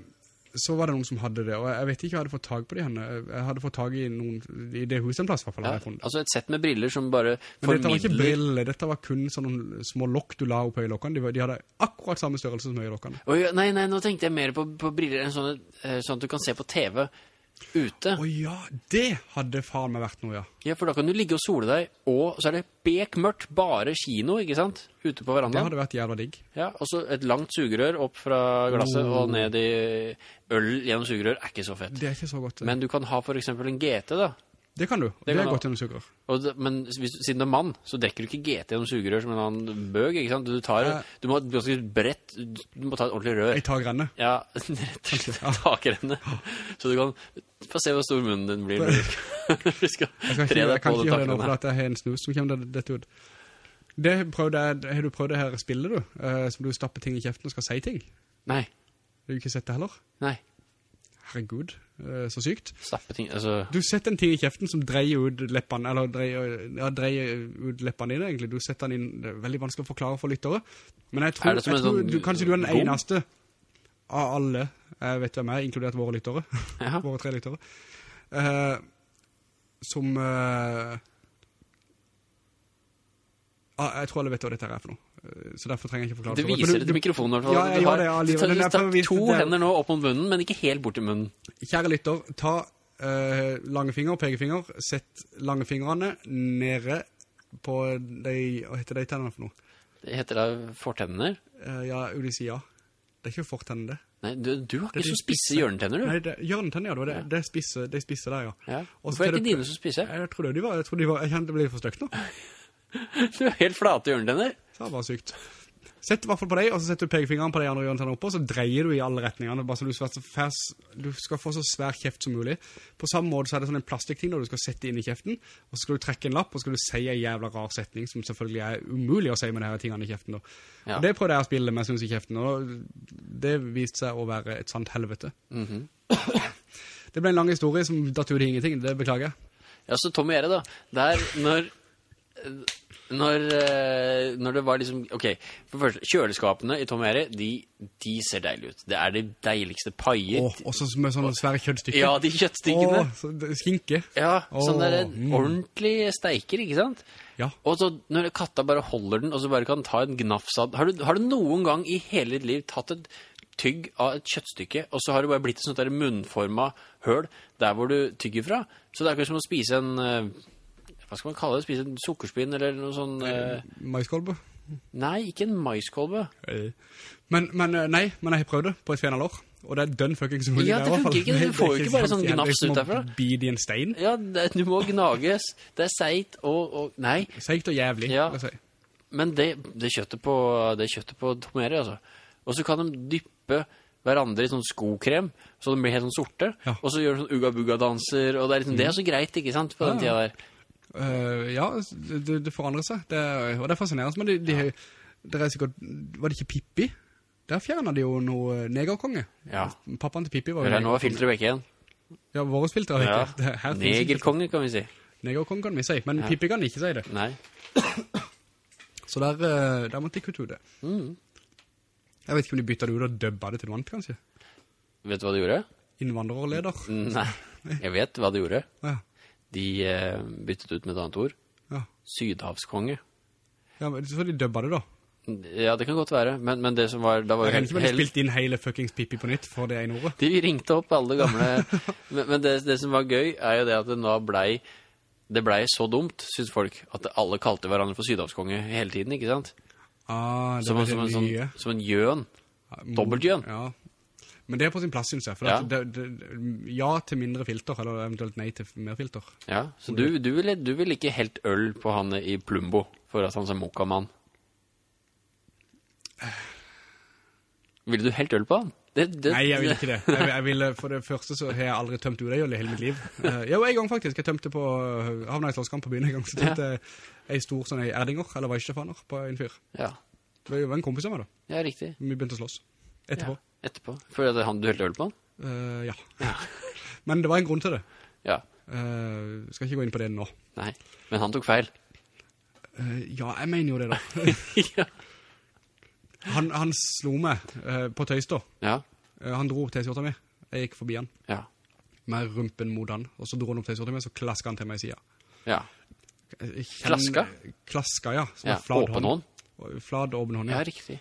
så var det noen som hadde det, og jeg vet ikke hva jeg hadde fått tag på de henne. Jeg hadde fått tag i noen, i det huset en plass, i hvert fall, ja. altså et sett med briller som bare Men dette var ikke briller, dette var kun sånne små lokk du la opp i øyelokkene. De, de hadde akkurat samme størrelse som øyelokkene. Oi, nei, nei, nå tenkte jeg mer på, på briller enn sånne, eh, sånn at du kan se på TV ute. Å ja, det hadde faen meg vært noe, ja. Ja, for da kan du ligge og sole deg, og så er det bekmørkt, bare kino, ikke sant? Ute på Det hadde vært jævla digg. Ja, og så et langt sugerør opp fra glasset Oh. og ned i øl gjennom sugerør er ikke så fett. Det er ikke så godt. Men du kan ha for eksempel en GT da. Det kan du. Det, kan er godt gjennom sugerør. Det, men hvis, siden du er mann, så dekker du ikke GT gjennom sugerør som en annen bøg, ikke sant? Du, tar, Ja. du må ganske bredt, du må ta et ordentlig rør. Jeg tar grenne. Ja, rett og slett takrenne. Så du kan få se hvor stor munnen din blir du skal, tre deg på Jeg, skal ikke, jeg kan ikke det gjøre det nå, for at jeg har en snus som kommer til dette ut. Det prøvde har du prøvd det her spillet, du? Uh, som du stapper ting i kjeften og skal si ting? Nei, Har du ikke sett det heller? nei, Herregud, eh, så sykt. ting, altså... Du setter en ting i kjeften som dreier ut leppene, eller dreier, ja, dreier ut leppene dine egentlig. Du setter den inn, det er veldig vanskelig å forklare for lyttere. Men jeg tror, jeg tror sånn du, kanskje du er den gom? eneste av alle, jeg vet hvem jeg er, inkludert våre lyttere, Ja. våre tre lyttere, uh, som... ah, jeg tror alle vet hva dette er for noe. Eh, Så derfor trenger jeg ikke forklare Du så godt. Men viser det til mikrofonen i hvert fall. Ja, jeg Du gjør det, ja, du livet. du er tar to hender nå opp mot munnen, men ikke helt bort til munnen. Kjære lytter, ta uh, langefinger og pekefinger, sett langefingrene nede på de, hva heter de tennene for noe? Det heter da fortennene? Uh, ja, Odyssia. Det er ikke fortennene det. Nei, du, du har er ikke så spisse hjørnetenner, du. Nei, det, hjørnetenner, ja, det var det. Det er spisse, det er spisse der, ja. Ja. Hvorfor er det ikke dine som spisse? Jeg tror de var, jeg de var, jeg kjente det ble for støkt nå. Du har helt flate hjørnetenner. Så det var sykt. Sett i hvert fall på deg, og så setter du pekefingeren på de andre hjørnetennene oppå, så dreier du i alle retningene, bare så du skal, færs- du skal få så svær kjeft som mulig. På samme måte så er det sånn en plastikkting da du skal sette inn i kjeften, og så skal du trekke en lapp, og så skal du si en jævla rar setning, som selvfølgelig er umulig å si med her tingene i kjeften da. Ja. Og det prøvde jeg å spille med, synes i kjeften, og det viste seg å være et sant helvete. Mhm. Det ble en lang historie som datt ut i ingenting, det beklager jeg. Ja, så Tom og Gjerde da. Der, når... Når, eh, når det var liksom Ok, for først, kjøleskapene i Tom og de, de ser deilige ut. Det er de deiligste paier. Åh, oh, også med sånne svære kjøttstykker. Ja, de kjøttstykkene. Åh, oh, skinke. Ja, sånn der mm. ordentlig steiker, ikke sant? Ja. Og så når katta bare holder den, og så bare kan ta en gnafsad. Har du, har du noen gang i hele ditt liv tatt et tygg av et kjøttstykke, og så har det bare blitt et sånt der munnforma høl der hvor du tygger fra? Så det er akkurat som å spise en eh, Hva skal man kalle det? Spise en sukkerspinn eller noe sånn eh, Maiskolbe. Nei, ikke en maiskolbe. Men, men, eh, nei, men jeg har prøvd det på et fenalår, og det er dønn fucking som mulig. Ja, det i hvert fall. funker ikke, du er får jo ikke bare sånn gnafs Det er ut derfra. å bite i en stein. Ja, det, du må gnages. Det er seit og, og Nei. Seit og jævlig, Ja. vil jeg si. Men det, det kjøttet på, det kjøttet på tomere, altså. Og så kan de dyppe hverandre i sånn skokrem, så de blir helt sånn sorte. Ja. Og så gjør de sånn uga-buga-danser, og det er, liksom, det er så greit, ikke sant, på den tiden tida der. Eh, ja, det, det forandrer seg, det, og det er fascinerende, men de, de, det er sikkert, var det ikke Pippi? Der fjernet de jo noe negerkonge. Ja. Pappaen til Pippi var jo Hør nå er negerkonge. filteret vekk igjen. Ja, våres filter er Ja. ikke. Ikke Negerkonge, kan vi si. Negerkonge kan vi si, men Ja. Pippi kan ikke si det. Nei. Så der, eh, der måtte de kutte ut det. Mm. Jeg vet ikke om de bytta det ut og døbba det til noe annet, kanskje. Vet du hva de gjorde? Innvandrerleder. Nei. Jeg vet hva de gjorde. Ja, De eh, byttet ut med et annet ord. ja. Sydhavskonge. Ja, men så de døbba det da. Ja, det kan godt være, men, men det som var, da var Jeg kan ikke helt spilt inn hele fuckings Pippi på nytt for det ene ordet. De ringte opp alle gamle Men, men det, det som var gøy, er jo det at det nå blei Det blei så dumt, synes folk, at alle kalte hverandre for sydhavskonge hele tiden, ikke sant? Ah, det Som, ble en- som, sånn, som en gjøn. Dobbelt jøn. dobbeltgjøn. Ja. Men det er på sin plass, synes jeg. For Ja. det, det, ja til mindre filter, eller eventuelt nei til mer filter. Ja, så du, du, vil, du vil, ikke helt øl på han i Plumbo for at han er mokamann? Ville du helt øl på han? Det, det, Nei, jeg vil ikke det. Jeg, jeg vil, for det første så har jeg aldri tømt ut øl i hele mitt liv. Uh, jo, en gang faktisk. Jeg tømte på havnet havna i slåsskamp på byen en gang. Så tømte jeg en stor sånn erdinger, eller veistefaner, på en fyr. Ja, Det var jo en kompis av meg da. ja riktig. Vi begynte å slåss. Etterpå. Ja, etterpå. Fordi det er han, du helte øl på han? Uh, ja. Men det var en grunn til det. Ja. Uh, skal ikke gå inn på det nå. Nei. Men han tok feil. Uh, ja, jeg mener jo det da. ja. Han, han slo meg uh, på Tøystå. Ja. Han dro opp T-skjorta mi. Jeg gikk forbi han Ja. med rumpen mot han. Og så dro han opp T-skjorta mi, så klasket han til meg i siden. Ja. Klasket, Klaska? Klaska, ja. Som Ja, åpen hånd. Flad, åpen hånd, Ja, ja. riktig.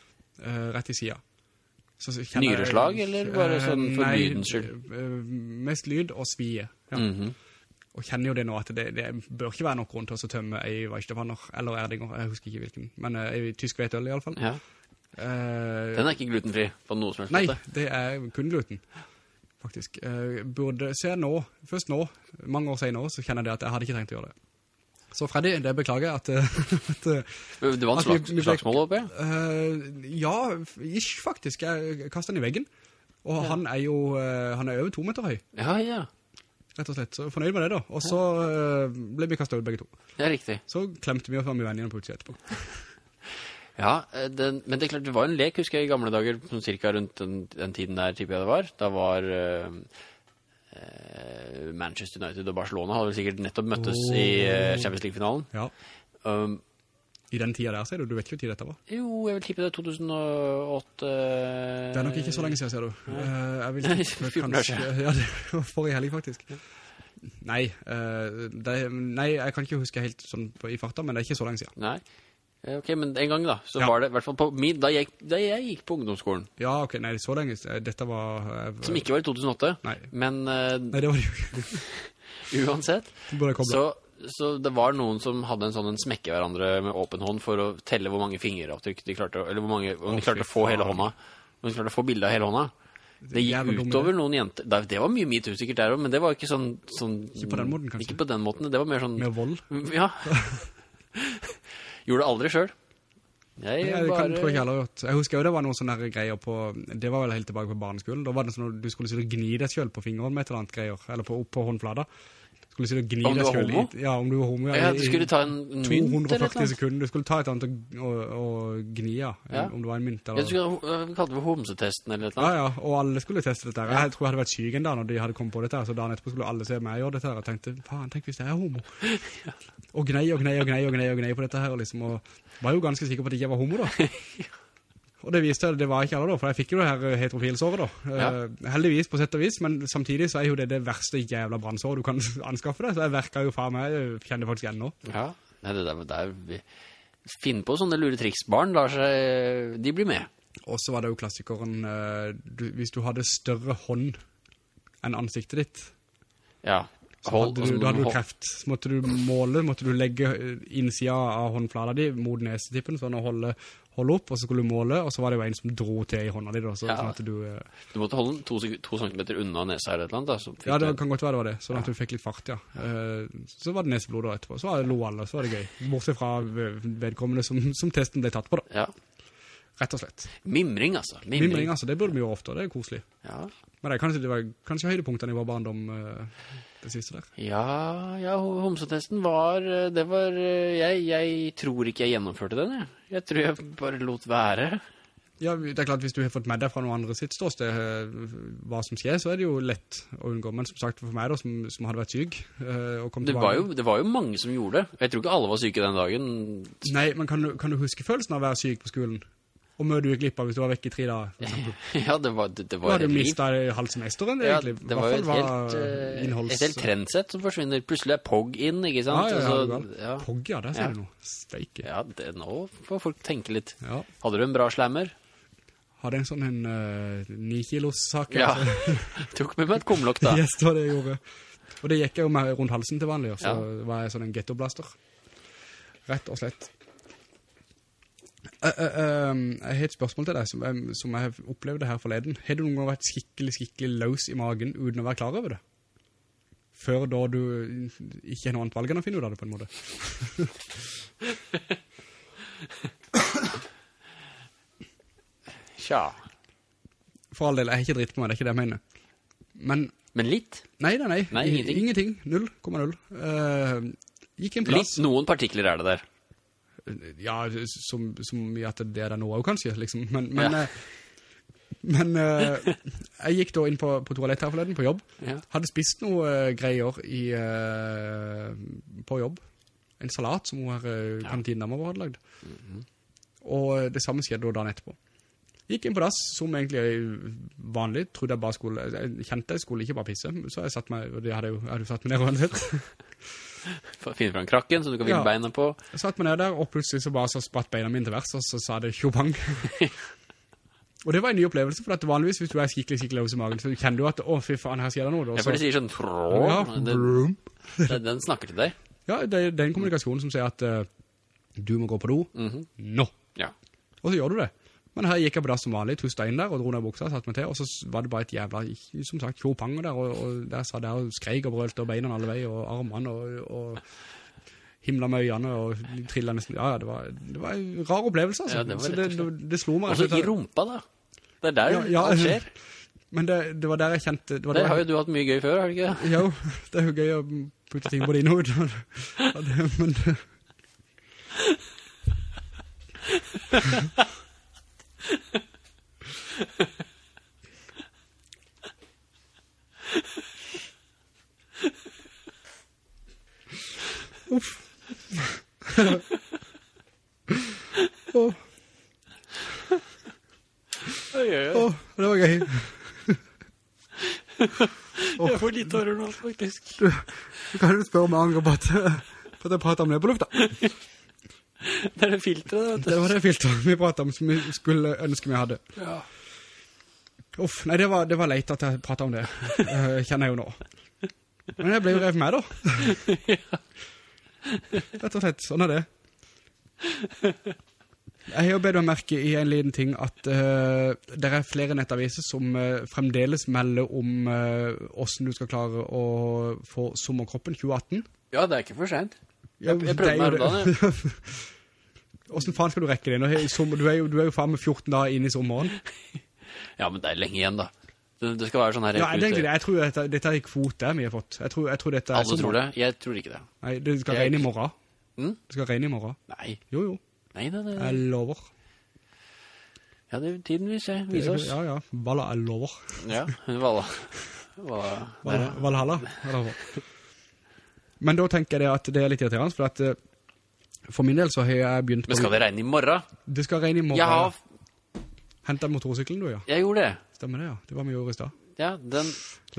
Rett i siden. Så så kjenner jeg- Nyreslag, eller bare Eh, sånn for nei, lydens skyld? eh, mest lyd og svie. Ja. Mhm. Og kjenner jo det nå at det, det bør ikke være noen grunn til å tømme ei Weistefanner, eller Erdinger, jeg husker ikke hvilken, men eh, ei tysk hvetøl i alle fall. Ja. Uh, Den er ikke glutenfri på noe som helst Nei, det er kun gluten, faktisk. Uh, burde se nå, først nå, mange år senere, så kjenner jeg det at jeg hadde ikke trengt å gjøre det. Så Freddy, det beklager jeg at, eh, at eh, Det var en vi- slags, vi slagsmål oppe, ja. Eh, ja, ish faktisk. Jeg kastet den i veggen. Og han er jo uh, han er over to meter høy, Ja, ja. rett og slett. Så fornøyd med det da. Og så uh, ble vi kastet ut begge to. Ja, riktig. Så klemte vi oss med venner igjen på utsida etterpå. Ja, den, men det er klart, det var en lek, husker jeg, i gamle dager, sånn cirka rundt den, den tiden der, tipper jeg det var. Da var eh, Manchester United og Barcelona hadde vel sikkert nettopp møttes i eh, Champions League-finalen. Ja. Um, I den tida der, ser du. Du vet ikke hvor tid dette var. jo, jeg vil tippe det er 2008... Det er nok ikke så lenge siden, ser du. Eh, jeg vil Nei, tippe 14 år kanskje... Ja, det var forrige helg faktisk. Nei, eh, det, nei, jeg kan ikke huske helt sånn i farta, men det er ikke så lenge siden. Nei. Eh, Ok, men en gang da, så Ja. var det i hvert fall på min, da jeg, da jeg gikk på ungdomsskolen, Ja, ok, nei, så lenge. Dette var... eh, som ikke var i 2008, Nei. men Uh, Nei, det var det jo ikke. uansett, så så det var noen som hadde en sånn en smekke hverandre med åpen hånd for å telle hvor mange fingeravtrykk de klarte, eller hvor mange, om de klarte å få hele hånda. Om de klarte å få bildet av hele hånda. Det gikk utover noen jenter. Det det var mye metoo sikkert der også, men det var ikke sånn... sånn Ikke på den måten, kanskje? Ikke på den måten, det var mer sånn... Med vold. Ja. Gjorde det aldri selv. Jeg, Jeg, kan, bare... tror ikke jeg. Jeg husker jo det var noen sånne greier på, det var vel helt tilbake på barneskolen. Da var det sånn at du skulle sitte og gni deg selv på fingeren med et eller annet greier, eller på, opp på håndflada. Du skulle sitte og du deg selv. i- Ja, om du var homo. Ja, ja du skulle ta en mynt eller noe. 240 sekunder. Du skulle ta et annet og, og, gni, ja. Ja. Om det var en mynt Jeg eller... skulle, vi kalte det homsetesten eller noe. Ja, ja, og alle skulle teste dette her. Jeg tror jeg hadde vært syk en dag når de hadde kommet på dette her, så dagen etterpå skulle alle se meg gjøre dette her. og tenkte, faen, tenk hvis jeg er homo. Og gnei og gnei og gnei og gnei og gnei på dette her, liksom, og var jo ganske sikker på at jeg ikke var homo da. Og det viste at det var ikke alle da, for jeg fikk jo det her eh, heterofilsåret da. Eh, heldigvis på sett og vis, men samtidig så er jo det det verste jævla brannsåret du kan anskaffe deg, så jeg verker jo faen meg, jeg kjenner faktisk ennå. Ja, Nei, det der, det er, vi- Finn på sånne lure triksbarn, seg, de blir med. Og så var det jo klassikeren, eh, du, hvis du hadde større hånd enn ansiktet ditt, Ja. Hold- hadde du, da hadde du kreft. Så måtte du måle, måtte du legge eh, innsida av håndflada di mot nesetippen, sånn å holde, holde opp, og så skulle du måle, og så var det jo en som dro til i hånda di, da, så, Ja. sånn at du... eh, Du måtte holde den to, to centimeter unna nesa eller et eller annet. Da, Ja, det kan godt være det var det, sånn at du fikk litt fart, ja. Eh, Så var det neseblod da etterpå, så var det lo alle, så var det gøy. Bortsett fra vedkommende som, som testen ble tatt på da, ja. rett og slett. Mimring, altså. Mimring. Mimring, altså, det burde vi gjøre ofte, det er koselig. Ja. Men det er kanskje, det var kanskje høydepunktene i vår barndom, eh, det siste der. Ja, ja, ho- homsetesten var eh, Det var eh, jeg, jeg tror ikke jeg gjennomførte den, jeg. Jeg tror jeg bare lot være. Ja, det er klart, hvis du har fått med deg fra noen andre sitt ståsted eh, hva som skjer, så er det jo lett å unngå. Men som sagt, for meg da, som, som hadde vært syk, Det var, jo, det var jo mange som gjorde det. Jeg tror ikke alle var syke den dagen. Nei, men kan du, kan du huske følelsen av å være syk på skolen? Og mødde du gikk glipp av hvis du var vekk i tre dager? Ja, det var, det, det var var hadde du mistet halv semesteren, Ja, egentlig. det var jo et Hvertfall helt, eh, innholds- et helt trendsett som forsvinner. Plutselig er POG inn, ikke sant? ja, ja, Altså, det ja. POG, ja, der ser Ja. du noe. Steike. ja det, nå får folk tenke litt. Ja. Hadde du en bra slammer? Hadde en sånn en uh, 9 kilos sak. Ja. altså. Tok med meg et kumlokk da. Yes, det var det jeg gjorde. Og det gikk jeg jo med rundt halsen til vanlig, og så Ja. var jeg sånn en ghettoblaster. Rett og slett. Eh, eh, eh, jeg har et spørsmål til deg som som jeg opplevde her forleden. Har du noen gang vært skikkelig, skikkelig løs i magen uten å være klar over det? Før da du ikke har noe annet valg enn å finne ut av det på en måte. Tja. For all del, jeg har ikke dritt på meg, det er ikke det jeg mener. Men, Men litt. nei nei, nei. Nei, ingenting. Ingenting. 0,0. Uh, gikk en plass. Litt. Noen partikler er det der. Ja, som, som i at det er det nå også, kanskje, liksom. Men, men, Ja. eh, men eh, jeg gikk da inn på, på toalett her forleden, på jobb. Ja. Hadde spist noe eh, greier i, eh, på jobb. En salat som hun her uh, kantinedama vår hadde lagd. Mhm. Og eh, det samme skjedde da dagen etterpå. Gikk inn på dass, som egentlig er vanlig, trodde jeg bare skulle, jeg kjente jeg skulle ikke bare pisse, så jeg satt meg, og det hadde jeg jo, hadde satt meg ned uansett. Finne fram krakken, så du kan vinne Ja. beina på. Jeg satt meg ned der, og plutselig så bare så spatt beina mine til vers, og så sa det tjobang. og det var en ny opplevelse, for at vanligvis hvis du er skikkelig, skikkelig løs i magen, så kjenner du at, å fy faen, her skjer det noe. og Ja, for det de sier sånn ja, den, den, den snakker til deg. ja det, er en kommunikasjon som sier at uh, du må gå på do, Mhm. nå. Ja. Og så gjør du det. Men her gikk jeg på det som vanlig, tog stein der, og dro ned buksa, satt meg til, og så var det bare et jævla, som sagt, tjopang der, og, og der sa der, og skreik og brølte, og beina alle vei, og armene, og, og himla med øynene, og trillet nesten, ja, ja, det var, det var en rar opplevelse, altså. Ja, det var så det, det, det slo meg. Og så i rumpa, da. Det er der Ja, ja. alt skjer. Men det, det var der jeg kjente, det der, har jo du hatt mye gøy før, har du ikke jo, det er jo gøy å putte ting på din hod. Det, men det, Uff. oh. Oi, oi, oi. åh, det var gøy. Jeg får litt tårer nå, faktisk. Du, du kan jo spørre meg angre på at, på at jeg prater om det på lufta. Det er det filtret, vet du. Det var det filteret vi pratet om som vi skulle ønske vi hadde. Ja. Uff, nei, det var, det var leit at jeg pratet om det, uh, kjenner jeg jo nå. Men jeg ble jo revet med da. Rett og slett, sånn er det. Jeg har bedt å merke i en liten ting at uh, det er flere nettaviser som uh, fremdeles melder om uh, hvordan du skal klare å få sommerkroppen 2018. Ja, det er ikke for sent. Jeg- jeg prøvde meg her om det. Hvordan faen skal du rekke det? Nå, er sommer, du, er jo, du er jo faen med 14 dager inn i sommeren. Ja, men det er lenge igjen, da. Det, det skal være sånn her Ja, ute. det. jeg tror dette, dette er kvote vi har fått. Jeg tror, jeg tror dette er Alle tror det. Jeg tror ikke det. Nei, det skal Jeg- regne i morgen. Mm? Det skal regne i morgen. Nei. Jo, jo. Nei, det, det, Jeg lover. ja, det er tiden vi ser. Vise oss. Ja, ja. Valla, jeg lover. Ja, Valla. Valla. Valhalla. er det. Men da tenker jeg det at det er litt irriterende, for at eh, for min del så har jeg begynt Men skal det regne i morgen? Det skal regne i morgen. Jeg har... Hentet motorsykkelen du, ja. Jeg gjorde det. Stemmer det, ja. Det var vi gjorde i sted. Ja, den...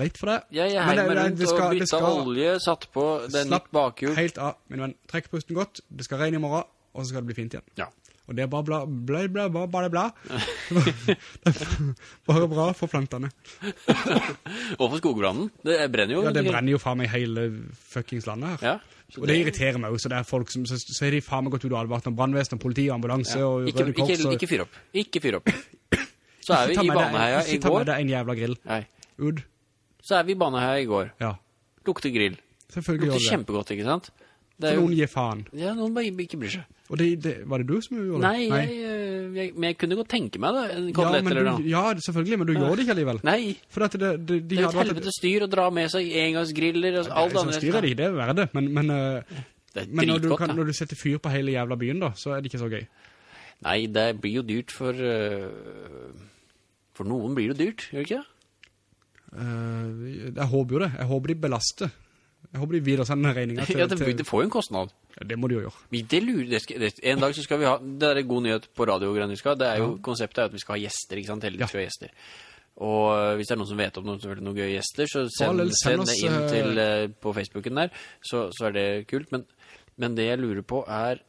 Leit for det. Ja, jeg Men meg rundt det skal- og bytta skal- olje, satt på den Slapp litt bakhjul. Helt av, min venn. Trekk pusten godt. Det skal regne i morgen, og så skal det bli fint igjen. Ja. Og det er bare bla, bla, bla, bla, bla, bla. bare bra for plantene. Og for skogbrannen. Det brenner jo. Ja, det brenner jo faen meg hele fuckings landet her. Ja. Så Og det irriterer meg også. så det er folk som, så, så er de faen meg gått ut og advart om brannvesen, og politi, og ambulanse, og Ikke, Røde Kors. ikke, og- ikke fyr opp. Ikke fyr opp. Så er vi i Baneheia i Ikke ta med går. deg en jævla grill. Nei. Ud. Så er vi i Baneheia i går. Ja, Lukter grill. selvfølgelig Lukter det. kjempegodt, ikke sant? Det For er jo... noen gir faen. Ja, noen bare ikke bryr seg. Og det, det, var det du som gjorde det? Nei, jeg, øh, jeg, men jeg kunne godt tenke meg det. En kotelett ja, eller noe. ja, selvfølgelig, men du gjorde det ikke alligevel. Nei, For det, det, de det er et vært... helvete styr å dra med seg engangsgriller og alt det annet. Styr er det er verre men, men, eh, Det men når, du kan, når du setter fyr på hele jævla byen da, så er det ikke så gøy. Nei, det blir jo dyrt for... øh, for noen blir det dyrt, gjør det ikke? Eh, jeg håper jo det. Jeg håper de belaster. Jeg håper de videresender regninger til... Ja, det, det får jo en kostnad. Ja, det må de jo gjøre. Vi, det lurer, det skal, det, en dag så skal vi ha, det er en god nyhet på Radio skal det er jo, konseptet er at vi skal ha gjester, ikke sant, Heldig Ja. skal gjester. Og øh, hvis det er noen som vet om noen, noen gøye gjester, så send, send send oss, det inn eh, til, eh, på Facebooken der, så, så er det kult. Men, men det jeg lurer på er,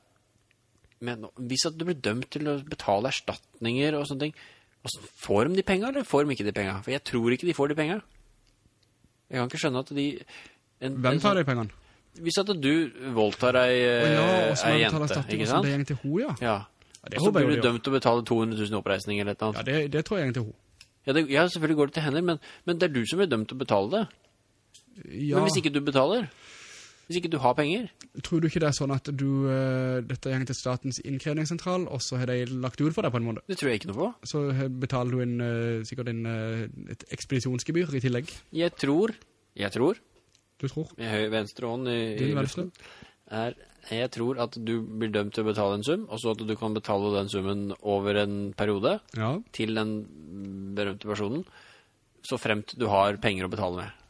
men hvis du blir dømt til å betale erstatninger og sånne ting, får de de penger, eller får de ikke de penger? For jeg tror ikke de får de penger. Jeg kan ikke skjønne at de... En, Hvem tar sånn- de pengene? Hvis at du voldtar ei, ja, eh, ei jente, ikke sant? det går til ho, ja. Ja. Ja, så blir du dømt til å betale 200 000 oppreisninger oppreisning eller et eller Ja, annet. det, det tror jeg går til ho. Ja, det, ja, selvfølgelig går det til henne, men, men det er du som blir dømt til å betale det. Ja, Men hvis ikke du betaler, hvis ikke du har penger, tror du ikke det er sånn at du, uh, dette gjenger til statens innkrevningssentral, og så har de lagt ut for deg på en måte? det tror jeg ikke noe på. Så eh, betaler du en, uh, sikkert en, uh, et ekspedisjonsgebyr i tillegg. Jeg tror, jeg tror, Du tror? med høy venstre hånd i, i Din luften, er, jeg tror at du blir dømt til å betale en sum, og så at du kan betale den summen over en periode Ja. til den berømte personen, så fremt du har penger å betale med.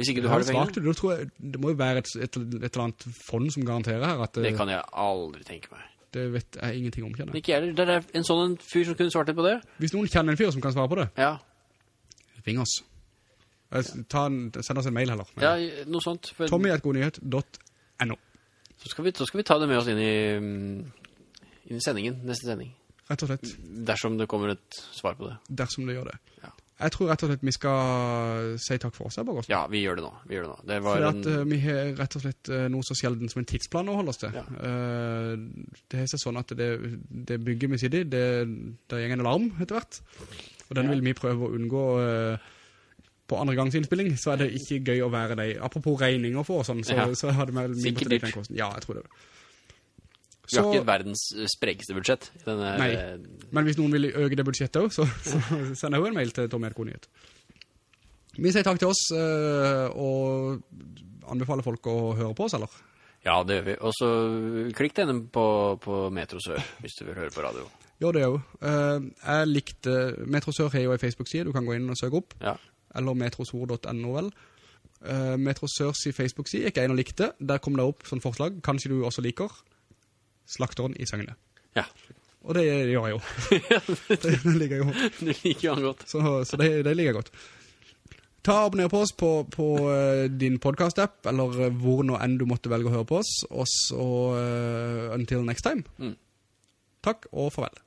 Hvis ikke du har svagt, penger... tror jeg, det må jo være et, et, et eller annet fond som garanterer her, at det det, kan jeg aldri tenke meg. det vet jeg ingenting om, kjenner jeg. Ikke heller. Det er en sånn fyr som kunne svart litt på det. Hvis noen kjenner en fyr som kan svare på det, Ja, ring oss. Ta en, send oss en mail heller. ja noe sånt. For, Tommy.godnyhet.no så, så skal vi ta det med oss inn i, mm, inn i sendingen, neste sending. Rett og slett, Dersom det kommer et svar på det. dersom det gjør det. Ja. Jeg tror rett og slett vi skal si takk for oss, her, Borgård. Ja, vi gjør det nå. Vi gjør det nå. Det var For en... at eh, vi har rett og slett eh, noe så sjelden som en tidsplan å holde oss til. Ja. Eh, det er seg sånn at det, det bygger vi sitter i, det, det gjenger en alarm etter hvert. Og den Ja. vil vi prøve å unngå eh, på andre gangs innspilling, så er det ikke gøy å være deg. Apropos regninger for og sånn, så, Ja. så hadde vi min Sikkert på den kosten. Ja, jeg tror det. Vi har ikke verdens eh, sprekeste budsjett. Denne, Nei. eh, men hvis noen vil øke det budsjettet også, så, så jeg jo en mail til Tom Erko Nyhet. Vi sier takk til oss, eh, og anbefaler folk å høre på oss, eller? Ja, det gjør vi. Og så klikk denne på, på Metro Sør, hvis du vil høre på radio. Gjør det jo. Eh, jeg likte, Metro Sør har jo en Facebook-side, du kan gå inn og søke opp, Ja. Eller metrosor.no vel. Uh, Metro Sørs i Facebook-side, ikke inn og likte, der kom det opp sånn forslag, kanskje du også liker, slakteren i Søgne. Ja. Og det, gjør jeg jo. det, det liker jeg jo. Det liker jo han godt. Så, så det, det liker jeg godt. Ta og abonner på oss på, på eh, din podcast-app, eller eh, hvor nå enn du måtte velge å høre på oss, og så uh, until next time. Mm. Takk og farvel.